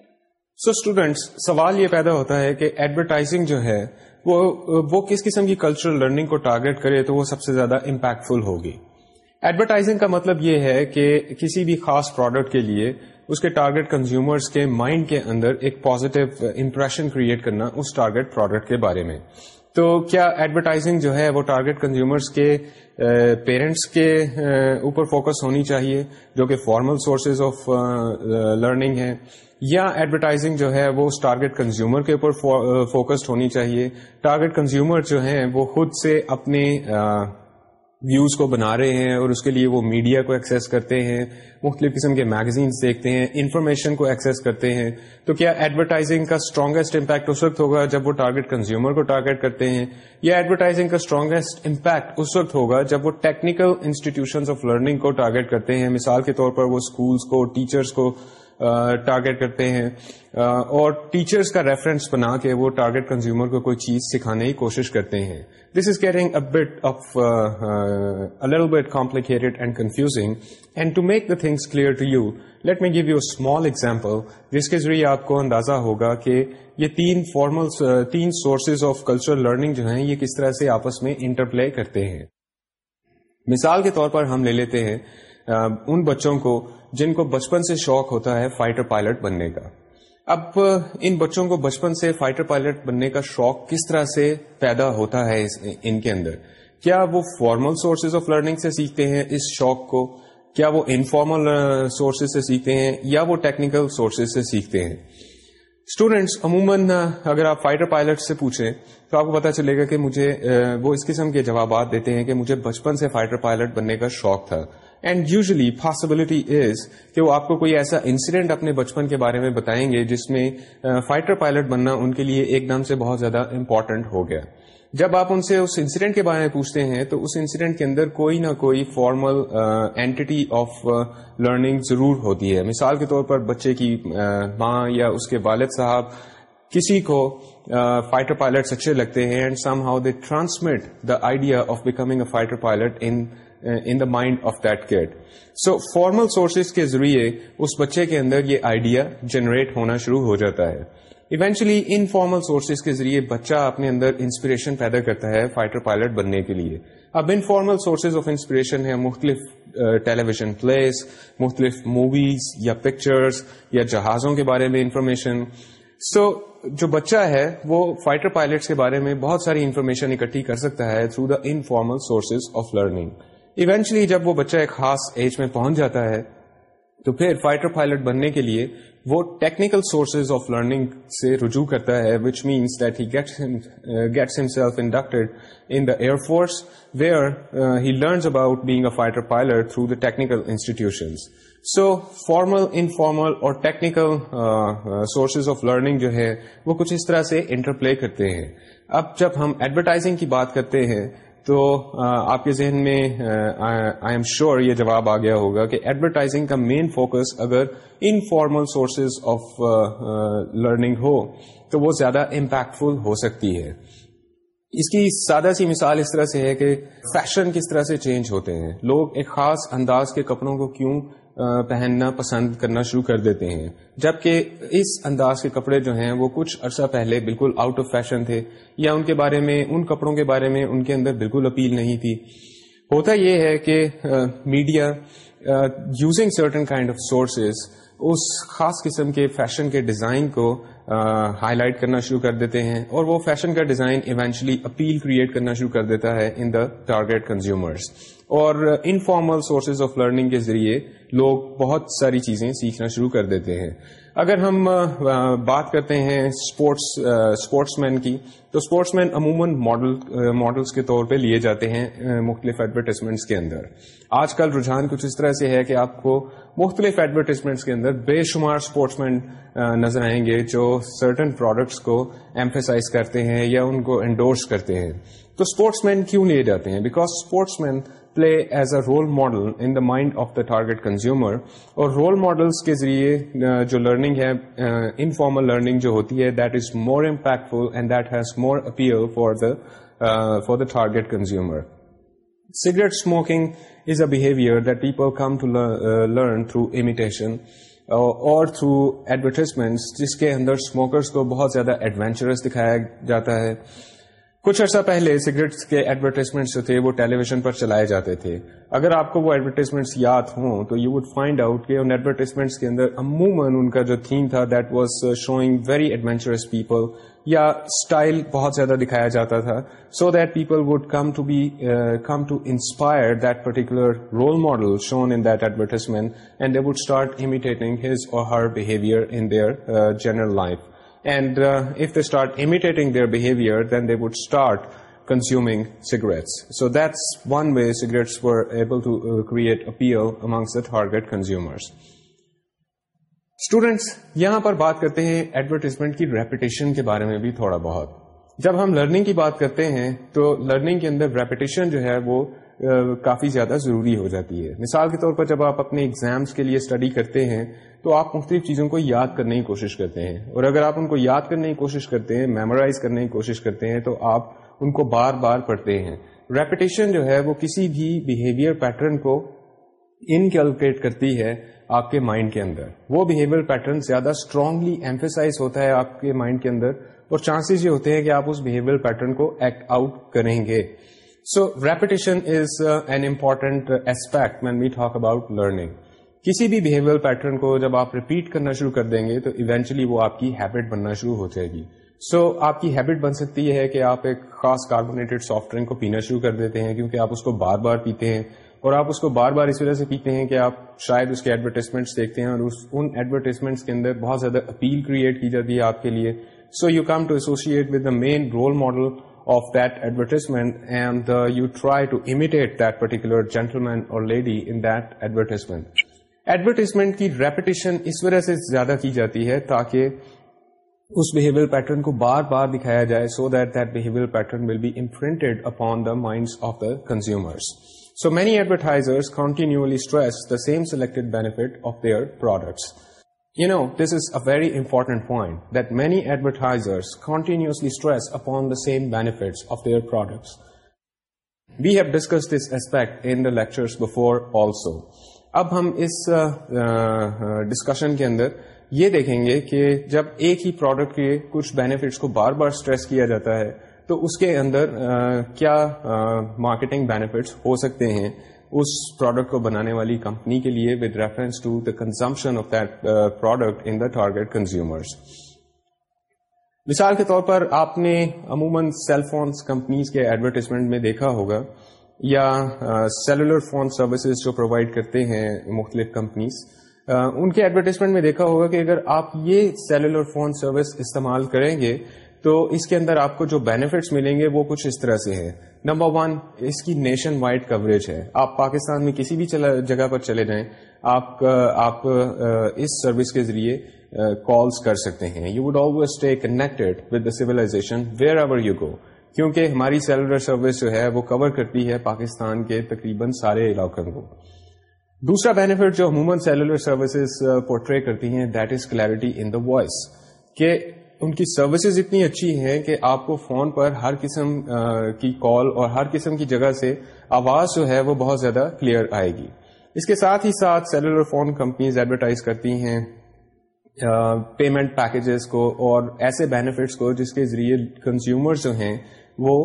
so students سوال یہ پیدا ہوتا ہے کہ ایڈورٹائزنگ جو ہے وہ کس قسم کی کلچرل لرننگ کو ٹارگیٹ کرے تو وہ سب سے زیادہ امپیکٹفل ہوگی ایڈورٹائزنگ کا مطلب یہ ہے کہ کسی بھی خاص پروڈکٹ کے لیے اس کے ٹارگیٹ کنزیومرس کے مائنڈ کے اندر ایک پازیٹو امپریشن کریٹ کرنا اس ٹارگیٹ پروڈکٹ کے بارے میں تو کیا ایڈورٹائزنگ جو ہے وہ ٹارگیٹ کنزیومرس کے پیرنٹس کے اوپر فوکس ہونی چاہیے جو کہ فارمل سورسز آف لرننگ ہے یا ایڈورٹائزنگ جو ہے وہ اس ٹارگیٹ کنزیومر کے اوپر فوکسڈ ہونی چاہیے ٹارگیٹ کنزیومر جو ہیں وہ خود سے اپنے ویوز کو بنا رہے ہیں اور اس کے لیے وہ میڈیا کو ایکسس کرتے ہیں مختلف قسم کے میگزینس دیکھتے ہیں انفارمیشن کو ایکسس کرتے ہیں تو کیا ایڈورٹائزنگ کا اسٹرانگیسٹ امپیکٹ اس وقت ہوگا جب وہ ٹارگیٹ کنزیومر کو ٹارگیٹ کرتے ہیں یا ایڈورٹائزنگ کا اسٹرانگیسٹ امپیکٹ اس وقت ہوگا جب وہ ٹیکنیکل انسٹیٹیوشنس آف لرننگ کو ٹارگیٹ کرتے ہیں مثال کے طور پر وہ اسکولس کو ٹیچرس کو ٹارگیٹ کرتے ہیں اور ٹیچرس کا ریفرنس بنا کے وہ ٹارگیٹ کنزیومر کو کوئی چیز سکھانے کی کوشش کرتے ہیں this is caring complicated and confusing and to make the things clear to you let me give you small example جس کے ذریعے آپ کو اندازہ ہوگا کہ یہ تین فارمل تین سورسز آف کلچرل لرننگ جو ہیں یہ کس طرح سے آپس میں انٹرپلے کرتے ہیں مثال کے طور پر ہم لے لیتے ہیں ان بچوں کو جن کو بچپن سے شوق ہوتا ہے فائٹر پائلٹ بننے کا اب ان بچوں کو بچپن سے فائٹر پائلٹ بننے کا شوق کس طرح سے پیدا ہوتا ہے ان کے اندر کیا وہ فارمل سورسز آف لرننگ سے سیکھتے ہیں اس شوق کو کیا وہ انفارمل سورسز سے سیکھتے ہیں یا وہ ٹیکنیکل سورسز سے سیکھتے ہیں اسٹوڈینٹس عموماً اگر آپ فائٹر پائلٹ سے پوچھیں تو آپ کو پتا چلے گا کہ مجھے وہ اس قسم کے جوابات دیتے ہیں کہ مجھے بچپن سے فائٹر پائلٹ بننے کا شوق تھا اینڈ یوزلی پاسبلٹی از کہ وہ آپ کو کوئی ایسا انسیڈنٹ اپنے بچپن کے بارے میں بتائیں گے جس میں فائٹر پائلٹ بننا ان کے لیے ایک دم سے بہت زیادہ امپورٹنٹ ہو گیا جب آپ ان سے اس انسیڈنٹ کے بارے میں پوچھتے ہیں تو اس انسیڈنٹ کے اندر کوئی نہ کوئی فارمل اینٹی آف لرننگ ضرور ہوتی ہے مثال کے طور پر بچے کی uh, ماں یا اس کے والد صاحب کسی کو فائٹر پائلٹ اچھے لگتے ہیں and somehow they transmit the idea of becoming a fighter pilot in in the mind of that kid so formal sources کے ذریعے اس بچے کے اندر یہ آئیڈیا جنریٹ ہونا شروع ہو جاتا ہے ایونچلی انفارمل سورسز کے ذریعے بچہ اپنے اندر انسپریشن پیدا کرتا ہے فائٹر پائلٹ بننے کے لیے اب انفارمل سورسز آف انسپریشن ہے مختلف ٹیلیویژن uh, پلیز مختلف موویز یا پکچرز یا جہازوں کے بارے میں انفارمیشن سو جو بچہ ہے وہ فائٹر پائلٹس کے بارے میں بہت ساری انفارمیشن اکٹھی کر سکتا ہے through the informal sources of learning eventually جب وہ بچہ ایک خاص ایج میں پہنچ جاتا ہے تو پھر فائٹر پائلٹ بننے کے لیے وہ ٹیکنیکل سورسز آف لرننگ سے رجوع کرتا ہے which means he he gets inducted in the air force where learns about being a fighter pilot through the technical institutions so formal informal اور ٹیکنیکل سورسز آف لرننگ جو ہے وہ کچھ اس طرح سے انٹرپلے کرتے ہیں اب جب ہم ایڈورٹائزنگ کی بات کرتے ہیں تو آپ کے ذہن میں آئی ایم شیور یہ جواب آ گیا ہوگا کہ ایڈورٹائزنگ کا مین فوکس اگر انفارمل سورسز آف لرننگ ہو تو وہ زیادہ امپیکٹفل ہو سکتی ہے اس کی سادہ سی مثال اس طرح سے ہے کہ فیشن کس طرح سے چینج ہوتے ہیں لوگ ایک خاص انداز کے کپڑوں کو کیوں پہننا پسند کرنا شروع کر دیتے ہیں جبکہ اس انداز کے کپڑے جو ہیں وہ کچھ عرصہ پہلے بالکل آؤٹ آف فیشن تھے یا ان کے بارے میں ان کپڑوں کے بارے میں ان کے اندر بالکل اپیل نہیں تھی ہوتا یہ ہے کہ media using certain kind of sources اس خاص قسم کے فیشن کے ڈیزائن کو ہائی uh, لائٹ کرنا شروع کر دیتے ہیں اور وہ فیشن کا ڈیزائن ایونچلی اپیل کریٹ کرنا شروع کر دیتا ہے ان دا ٹارگیٹ کنزیومرس اور انفارمل سورسز آف لرننگ کے ذریعے لوگ بہت ساری چیزیں سیکھنا شروع کر دیتے ہیں اگر ہم بات کرتے ہیں اسپورٹس مین کی تو اسپورٹس مین عموماً ماڈل ماڈلس کے طور پہ لیے جاتے ہیں مختلف ایڈورٹیزمنٹس کے اندر آج کل رجحان کچھ اس طرح سے ہے کہ آپ کو مختلف ایڈورٹیزمنٹس کے اندر بے شمار اسپورٹس مین نظر آئیں گے جو سرٹن پروڈکٹس کو ایمفیسائز کرتے ہیں یا ان کو انڈورس کرتے ہیں تو اسپورٹس مین کیوں لیے جاتے ہیں because sportsman play as a role model in the mind of the target consumer اور رول ماڈلس کے ذریعے جو لرننگ ہے انفارمل لرننگ جو ہوتی ہے that is more impactful and that has more appeal for the for the target consumer cigarette smoking is a behaviour that people come to learn through imitation اور تھرو ایڈورٹیزمنٹ جس کے اندر اسموکرس کو بہت زیادہ ایڈوینچرس دکھایا جاتا ہے کچھ عرصہ پہلے سگریٹس کے ایڈورٹیزمنٹس جو تھے وہ ٹیلی ویژن پر چلائے جاتے تھے اگر آپ کو وہ ایڈورٹائزمنٹس یاد ہوں تو یو وڈ فائنڈ آؤٹ کہ ان ایڈورٹائزمنٹس کے اندر عموماً ان کا جو تھیم تھا that was showing very adventurous people یا اسٹائل بہت زیادہ دکھایا جاتا تھا so that people would come to be come to inspire that particular role model shown in that advertisement and they would start imitating his or her behaviour in their general life and if they starting their behaviour then they would start consume cigarette so that's one way cigarettes for able to create a peer amongst hard core consumers students یہاں پر بات کرتے ہیں ایڈورٹیزمنٹ کی ریپٹیشن کے بارے میں بھی تھوڑا بہت جب ہم لرننگ کی بات کرتے ہیں تو لرننگ کے اندر ریپٹیشن جو ہے وہ کافی زیادہ ضروری ہو جاتی ہے مثال کے طور پر جب آپ اپنے ایگزامس کے لیے اسٹڈی کرتے ہیں تو آپ مختلف چیزوں کو یاد کرنے کی کوشش کرتے ہیں اور اگر آپ ان کو یاد کرنے کی کوشش کرتے ہیں میمورائز کرنے کی کوشش کرتے ہیں تو آپ ان کو بار بار پڑھتے ہیں ریپیٹیشن جو ہے وہ کسی بھی بہیویئر پیٹرن کو انکلکیٹ کرتی ہے آپ کے مائنڈ کے اندر وہ بہیویئر پیٹرن زیادہ اسٹرانگلی ایمفیسائز ہوتا ہے آپ کے مائنڈ کے اندر اور چانسز یہ ہوتے ہیں کہ آپ اس بہیویئر پیٹرن کو ایکٹ آؤٹ کریں گے so repetition is an important aspect when we talk about learning کسی بھی بہیویئر پیٹرن کو جب آپ ریپیٹ کرنا شروع کر دیں گے تو ایونچلی وہ آپ کی ہیبٹ بننا شروع ہو جائے گی سو so, آپ کی ہیبٹ بن سکتی ہے کہ آپ ایک خاص کاربونیٹڈ سافٹ ڈرنک کو پینا شروع کر دیتے ہیں کیونکہ آپ اس کو بار بار پیتے ہیں اور آپ اس کو بار بار اس وجہ سے پیتے ہیں کہ آپ شاید اس کے ایڈورٹیزمنٹس دیکھتے ہیں اور اس ان ایڈورٹائزمنٹس کے اندر بہت زیادہ اپیل کریٹ کی جاتی ہے آپ کے لیے so you come to associate with the main role model of دیکٹ advertisement and you try to imitate particular gentleman or lady in advertisement advertisement کی ریپیٹیشن اس وجہ سے زیادہ کی جاتی ہے تاکہ اس بہیویئر پیٹرن کو بار بار دکھایا جائے so that that behaviour pattern will be imprint upon the minds of the consumers so many advertisers stress the same select beat of their products you know this is a very important point that many advertisers upon the same beats of their product we have discuss this aspect in lecture before also اب ہم اس ڈسکشن کے اندر یہ دیکھیں گے کہ جب ایک ہی پروڈکٹ کے کچھ بینیفٹس کو بار بار اسٹریس کیا جاتا ہے تو اس کے اندر کیا مارکیٹنگ بینیفیٹس ہو سکتے ہیں اس پروڈکٹ کو بنانے والی کمپنی کے لیے with reference to the consumption of that product in the target consumers مثال کے طور پر آپ نے عموماً سیل فونس کمپنیز کے ایڈورٹیزمنٹ میں دیکھا ہوگا یا سیلولر فون سروسز جو پرووائڈ کرتے ہیں مختلف کمپنیز uh, ان کے ایڈورٹیزمنٹ میں دیکھا ہوگا کہ اگر آپ یہ سیلولر فون سروس استعمال کریں گے تو اس کے اندر آپ کو جو بینیفٹس ملیں گے وہ کچھ اس طرح سے ہے نمبر ون اس کی نیشن وائڈ کوریج ہے آپ پاکستان میں کسی بھی جگہ پر چلے جائیں آپ آپ اس سروس کے ذریعے کالس کر سکتے ہیں you would always stay connected with the civilization wherever you go کیونکہ ہماری سیلولر سروس جو ہے وہ کور کرتی ہے پاکستان کے تقریباً سارے علاقوں کو دوسرا بینیفٹ جو عموماً سیلولر سروسز پورٹری کرتی ہیں that is clarity in the voice کہ ان کی سروسز اتنی اچھی ہیں کہ آپ کو فون پر ہر قسم کی کال اور ہر قسم کی جگہ سے آواز جو ہے وہ بہت زیادہ کلیئر آئے گی اس کے ساتھ ہی ساتھ سیلولر فون کمپنیز ایڈورٹائز کرتی ہیں پیمنٹ پیکجز کو اور ایسے بینیفٹس کو جس کے ذریعے کنزیومرز جو ہیں وہ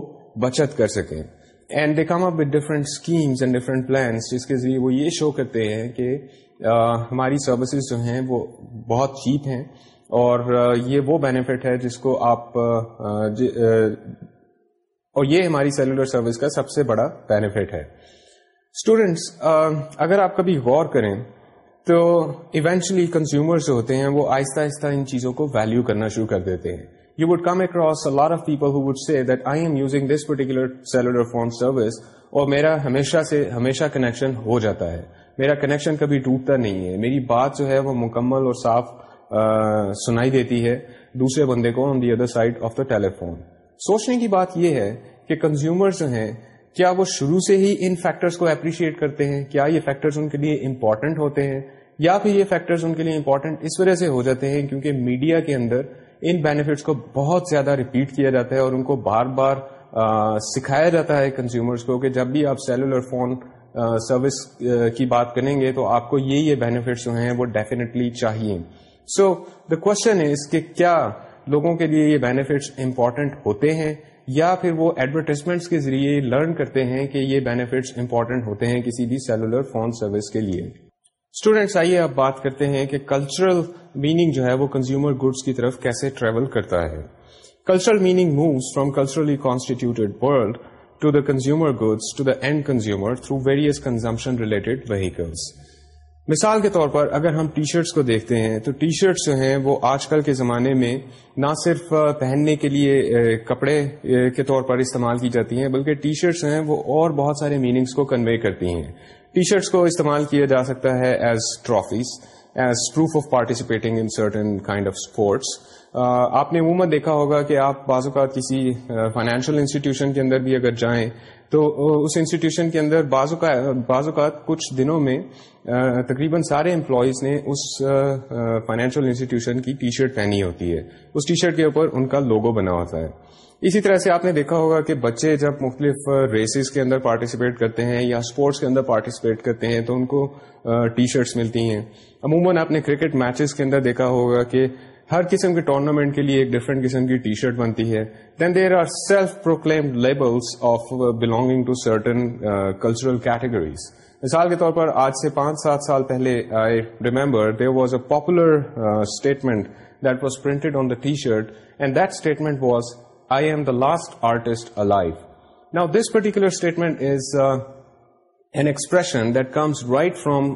بچت کر سکیں and they come up with different schemes and different plans جس کے ذریعے وہ یہ شو کرتے ہیں کہ ہماری سروسز جو ہیں وہ بہت چیپ ہیں اور یہ وہ بینیفٹ ہے جس کو آپ جی، اور یہ ہماری سیلولر سروس کا سب سے بڑا بینیفٹ ہے اسٹوڈینٹس اگر آپ کبھی غور کریں تو ایونچلی کنزیومر جو ہوتے ہیں وہ آہستہ آہستہ ان چیزوں کو ویلو کرنا شروع کر دیتے ہیں you would come across lot of people that I am using this particular cellular phone service اور میرا ہمیشہ سے ہمیشہ کنیکشن ہو جاتا ہے میرا کنیکشن کبھی ٹوٹتا نہیں ہے میری بات جو ہے وہ مکمل اور صاف سنائی دیتی ہے دوسرے بندے کو on the other side of the telephone سوچنے کی بات یہ ہے کہ کنزیومر جو ہیں کیا وہ شروع سے ہی ان فیکٹرز کو اپریشیٹ کرتے ہیں کیا یہ فیکٹرز ان کے لیے امپورٹنٹ ہوتے ہیں یا پھر یہ فیکٹرز ان کے لیے امپورٹنٹ اس وجہ سے ہو جاتے ہیں کیونکہ میڈیا کے اندر ان بینیفٹس کو بہت زیادہ ریپیٹ کیا جاتا ہے اور ان کو بار بار آ, سکھایا جاتا ہے کنزیومرز کو کہ جب بھی آپ سیلولر فون سروس کی بات کریں گے تو آپ کو یہ یہ بینیفٹس جو ہیں وہ ڈیفینیٹلی چاہیے سو دا کوشچن از کہ کیا لوگوں کے لیے یہ بینیفٹس امپورٹنٹ ہوتے ہیں یا پھر وہ ایڈورٹیزمنٹس کے ذریعے لرن کرتے ہیں کہ یہ بینیفٹس امپورٹنٹ ہوتے ہیں کسی بھی سیلولر فون سروس کے لیے اسٹوڈینٹس آئیے آپ بات کرتے ہیں کہ کلچرل میننگ جو ہے وہ کنزیومر گڈس کی طرف کیسے ٹریول کرتا ہے cultural meaning moves from culturally constituted world to the consumer goods to the end consumer through various consumption related vehicles مثال کے طور پر اگر ہم ٹی شرٹس کو دیکھتے ہیں تو ٹی شرٹس جو ہیں وہ آج کل کے زمانے میں نہ صرف پہننے کے لیے کپڑے کے طور پر استعمال کی جاتی ہیں بلکہ ٹی شرٹس ہیں وہ اور بہت سارے میننگس کو کنوے کرتی ہیں ٹی شرٹس کو استعمال کیا جا سکتا ہے as trophies as proof of participating in certain kind of sports آپ نے عموماً دیکھا ہوگا کہ آپ بعض اوقات کسی فائنینشیل انسٹیٹیوشن کے اندر بھی اگر جائیں تو اس انسٹیٹیوشن کے اندر بعض اوقات کچھ دنوں میں تقریباً سارے امپلائیز نے اس فائنینشیل انسٹیٹیوشن کی ٹی شرٹ پہنی ہوتی ہے اس ٹی شرٹ کے اوپر ان کا لوگو بنا ہوتا ہے اسی طرح سے آپ نے دیکھا ہوگا کہ بچے جب مختلف ریسز کے اندر پارٹیسپیٹ کرتے ہیں یا اسپورٹس کے اندر پارٹیسپیٹ کرتے ہیں تو ان کو ٹی شرٹس ملتی ہیں عموماً آپ نے کرکٹ میچز کے اندر دیکھا ہوگا کہ ہر قسم کے ٹورنامنٹ کے لیے ایک ڈفرینٹ قسم کی ٹی شرٹ بنتی ہے then there are self labels of belonging to certain cultural categories مثال کے طور پر آج سے پانچ سات سال پہلے I remember there was a popular statement that was printed on the T shirt and that statement was I am the last artist alive now this particular statement is an expression that comes right from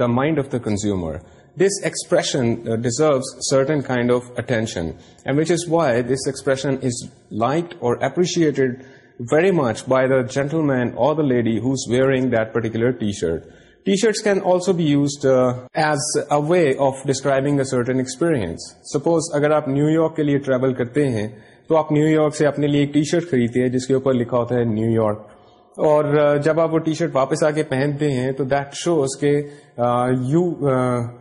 the mind of the consumer this expression deserve certain kind of attention which is why this expression is like اور appreciated very much by the gentleman or lady who's wearing that particular T shirt T shirt can also بھی used as a way of describing a certain experience suppose اگر آپ نیو یارک کے لیے ٹریول کرتے ہیں تو آپ نیو یارک سے اپنے لیے ایک ٹی شرٹ خریدتے ہیں جس کے اوپر لکھا ہوتا ہے نیو یارک اور جب آپ وہ ٹی شرٹ واپس آ کے پہنتے ہیں تو دیٹ شوز کہ you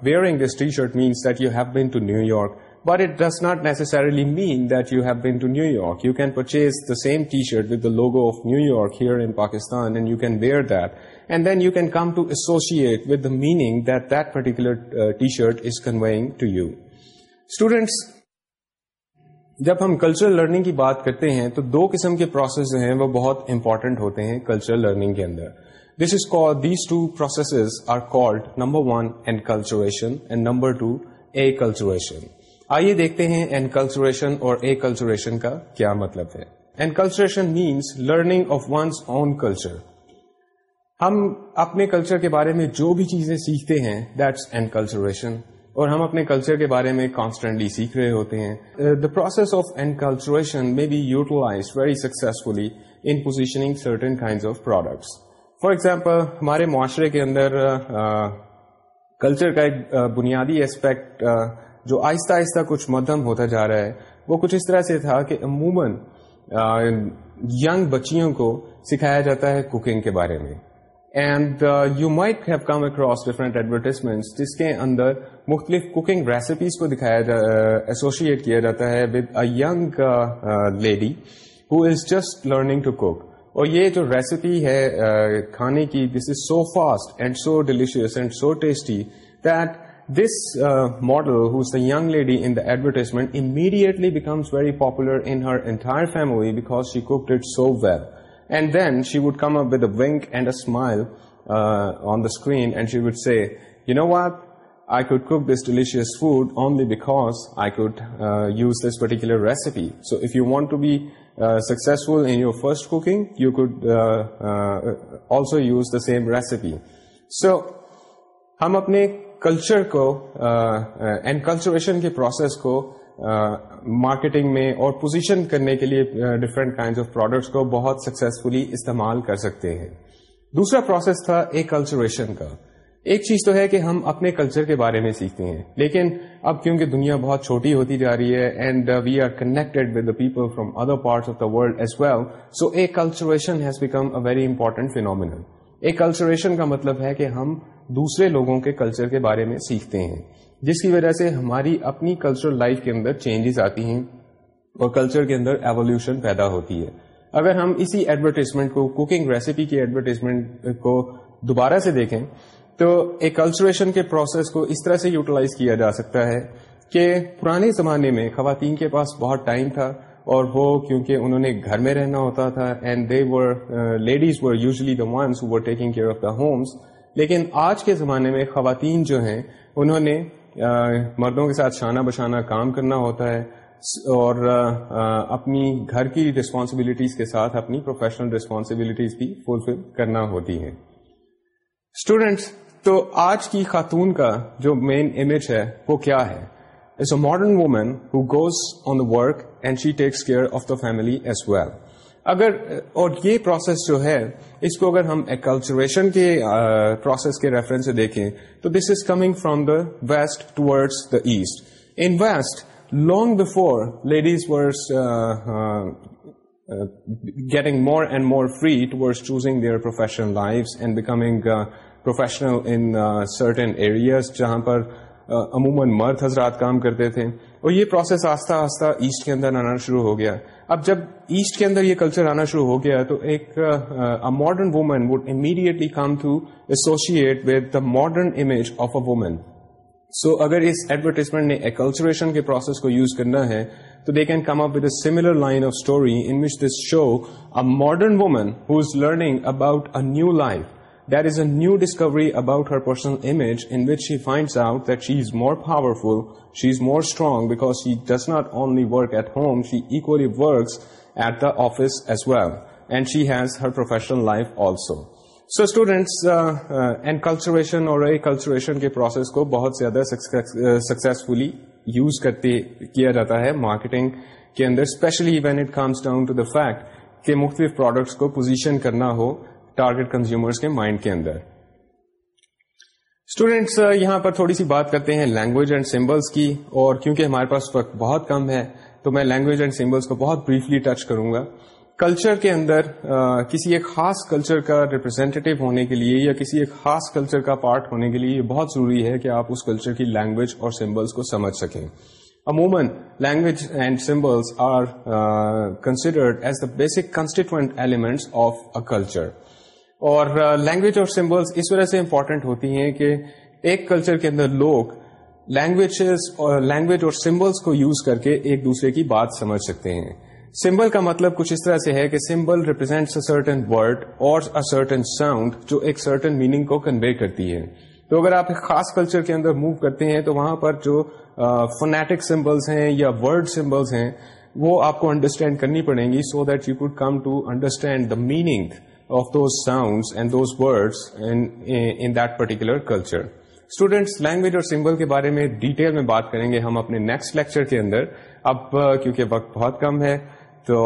wearing this T shirt means that you have been to New York but it does not necessarily mean that you have been to New York you can purchase the same T shirt with the logo of New York here in Pakistan and you can wear that and then you can come to associate with the meaning that that particular T shirt is conveying to you students جب ہم کلچرل لرننگ کی بات کرتے ہیں تو دو قسم کے پروسیس ہیں وہ بہت امپورٹنٹ ہوتے ہیں کلچرل لرننگ کے اندر this is call these two processes are called number one enculturation and number two acculturation آئیے دیکھتے ہیں اینڈ کلچوریشن اور اے کلچوریشن کا کیا مطلب ہے enculturation means learning of one's own culture ہم اپنے کلچر کے بارے میں جو بھی چیزیں سیکھتے ہیں دیٹس اینڈ کلچوریشن اور ہم اپنے کلچر کے بارے میں کانسٹنٹلی سیکھ رہے ہوتے ہیں the process of may be utilize very successfully in positioning certain kind of products for example ہمارے معاشرے کے اندر کلچر uh, uh, کا ایک uh, بنیادی اسپیکٹ جو آہستہ آہستہ کچھ مدم ہوتا جا رہا ہے وہ کچھ اس طرح سے تھا کہ عموماً یگ بچیوں کو سکھایا جاتا ہے کوکنگ کے بارے میں and you might have come across different advertisement جس کے اندر مختلف کوکنگ ریسیپیز کو دکھایا ایسوشیٹ کیا جاتا ہے with a young lady who is just learning to cook اور یہ جو ریسیپی ہے کھانے کی this is so fast and so delicious and so tasty that this model who's a young lady in the advertisement immediately becomes very popular in her entire family because she cooked it so well and then she would come up with wink and a smile on the screen and she would say you know what I could cook this delicious food only because I could use this particular recipe so if you want to be successful in your first cooking you could also use the same recipe so ہم اپنے کلچر کو اینڈ uh, کلچوریشن uh, کے پروسیس کو مارکیٹنگ uh, میں اور پوزیشن کرنے کے لیے ڈفرنٹ کائنڈ آف پروڈکٹس کو بہت سکسیسفلی استعمال کر سکتے ہیں دوسرا پروسیس تھا اے کلچوریشن کا ایک چیز تو ہے کہ ہم اپنے کلچر کے بارے میں سیکھتے ہیں لیکن اب کیونکہ دنیا بہت چھوٹی ہوتی جا رہی ہے and we are connected with the people from other parts of the world as well so acculturation has become a very important phenomenon acculturation کا مطلب ہے کہ ہم دوسرے لوگوں کے کلچر کے بارے میں سیکھتے ہیں جس کی وجہ سے ہماری اپنی کلچرل لائف کے اندر چینجز آتی ہیں اور کلچر کے اندر ایولیوشن پیدا ہوتی ہے اگر ہم اسی ایڈورٹیزمنٹ کو کوکنگ ریسیپی کی ایڈورٹیزمنٹ کو دوبارہ سے دیکھیں تو ایکلچوریشن کے پروسیس کو اس طرح سے یوٹیلائز کیا جا سکتا ہے کہ پرانے زمانے میں خواتین کے پاس بہت ٹائم تھا اور وہ کیونکہ انہوں نے گھر میں رہنا ہوتا تھا and they were ladies were were usually the taking care of the homes لیکن آج کے زمانے میں خواتین جو ہیں انہوں نے uh, مردوں کے ساتھ شانہ بشانہ کام کرنا ہوتا ہے اور uh, uh, اپنی گھر کی ریسپانسبلٹیز کے ساتھ اپنی پروفیشنل ریسپانسبلٹیز بھی فلفل کرنا ہوتی ہیں اسٹوڈینٹس تو آج کی خاتون کا جو مین امیج ہے وہ کیا ہے is a modern woman who goes on the work and she takes care of the family as well اگر اور یہ پروسیس جو ہے اس کو اگر ہم ایکلچریشن کے پروسیس کے ریفرنس سے دیکھیں تو this is coming from the west towards the east in west long before ladies were getting more and more free to choosing their professional life and becoming professional in certain areas جہاں پر uh, عموماً مرد حضرات کام کرتے تھے اور یہ پروسیس آہستہ آستہ ایسٹ کے اندر آنا شروع ہو گیا اب جب ایسٹ کے اندر یہ کلچر آنا شروع ہو گیا تو ایک modern woman would immediately come to associate with the modern image of a woman so اگر اس ایڈورٹیزمنٹ نے ایکلچریشن کے پروسیس کو یوز کرنا ہے تو they can come up with a similar line of story in which this show a modern woman who is learning about new life there is a new discovery about her personal image in which she finds out that she is more powerful she is more strong because she does not only work at home she equally work at the office as well and she has her professional life also so students enculturation or acculturation کے پروسیس کو بہت زیادہ سکسسفلی یوز کیا جاتا ہے مارکیٹنگ کے اندر especially when it comes down to the fact کہ مختلف پروڈکٹس کو پوزیشن کرنا ہو ٹارگیٹ کے کے مائنڈ اندر اسٹوڈینٹس uh, یہاں پر تھوڑی سی بات کرتے ہیں لینگویج اینڈ سمبلس کی اور کیونکہ ہمارے پاس وقت بہت کم ہے تو میں لینگویج اینڈ سمبلس کو بہت بریفلی ٹچ کروں گا کلچر کے اندر uh, کسی ایک خاص کلچر کا ریپرزینٹیو ہونے کے لیے یا کسی ایک خاص کلچر کا پارٹ ہونے کے لیے یہ بہت ضروری ہے کہ آپ اس کلچر کی لینگویج اور سمبلس کو سمجھ سکیں عموماً language and symbols are considered as the basic constituent elements of culture or language or symbols اس وجہ سے امپورٹنٹ ہوتی ہیں کہ ایک کلچر کے اندر لوگ لینگویجز اور لینگویج اور سمبلس کو یوز کر کے ایک دوسرے کی بات سمجھ سکتے ہیں سمبل کا مطلب کچھ اس طرح سے ہے کہ symbol represents a certain word اور اے سرٹن ساؤنڈ جو ایک سرٹن میننگ کو کنوے کرتی ہے تو اگر آپ ایک خاص کلچر کے اندر موو کرتے ہیں تو وہاں پر جو فنیٹک سمبلس ہیں یا ورڈ سمبلس ہیں وہ آپ کو انڈرسٹینڈ کرنی پڑیں گی so that you could come to understand the meaning of those sounds and those words in that particular culture students language اور سمبل کے بارے میں ڈیٹیل میں بات کریں گے ہم اپنے نیکسٹ لیکچر کے اندر اب کیونکہ وقت بہت کم ہے تو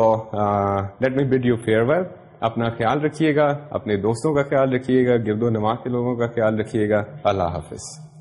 let me bid you farewell اپنا خیال رکھیے گا اپنے دوستوں کا خیال رکھیے گا گرد و نما کے لوگوں کا خیال رکھیے گا اللہ حافظ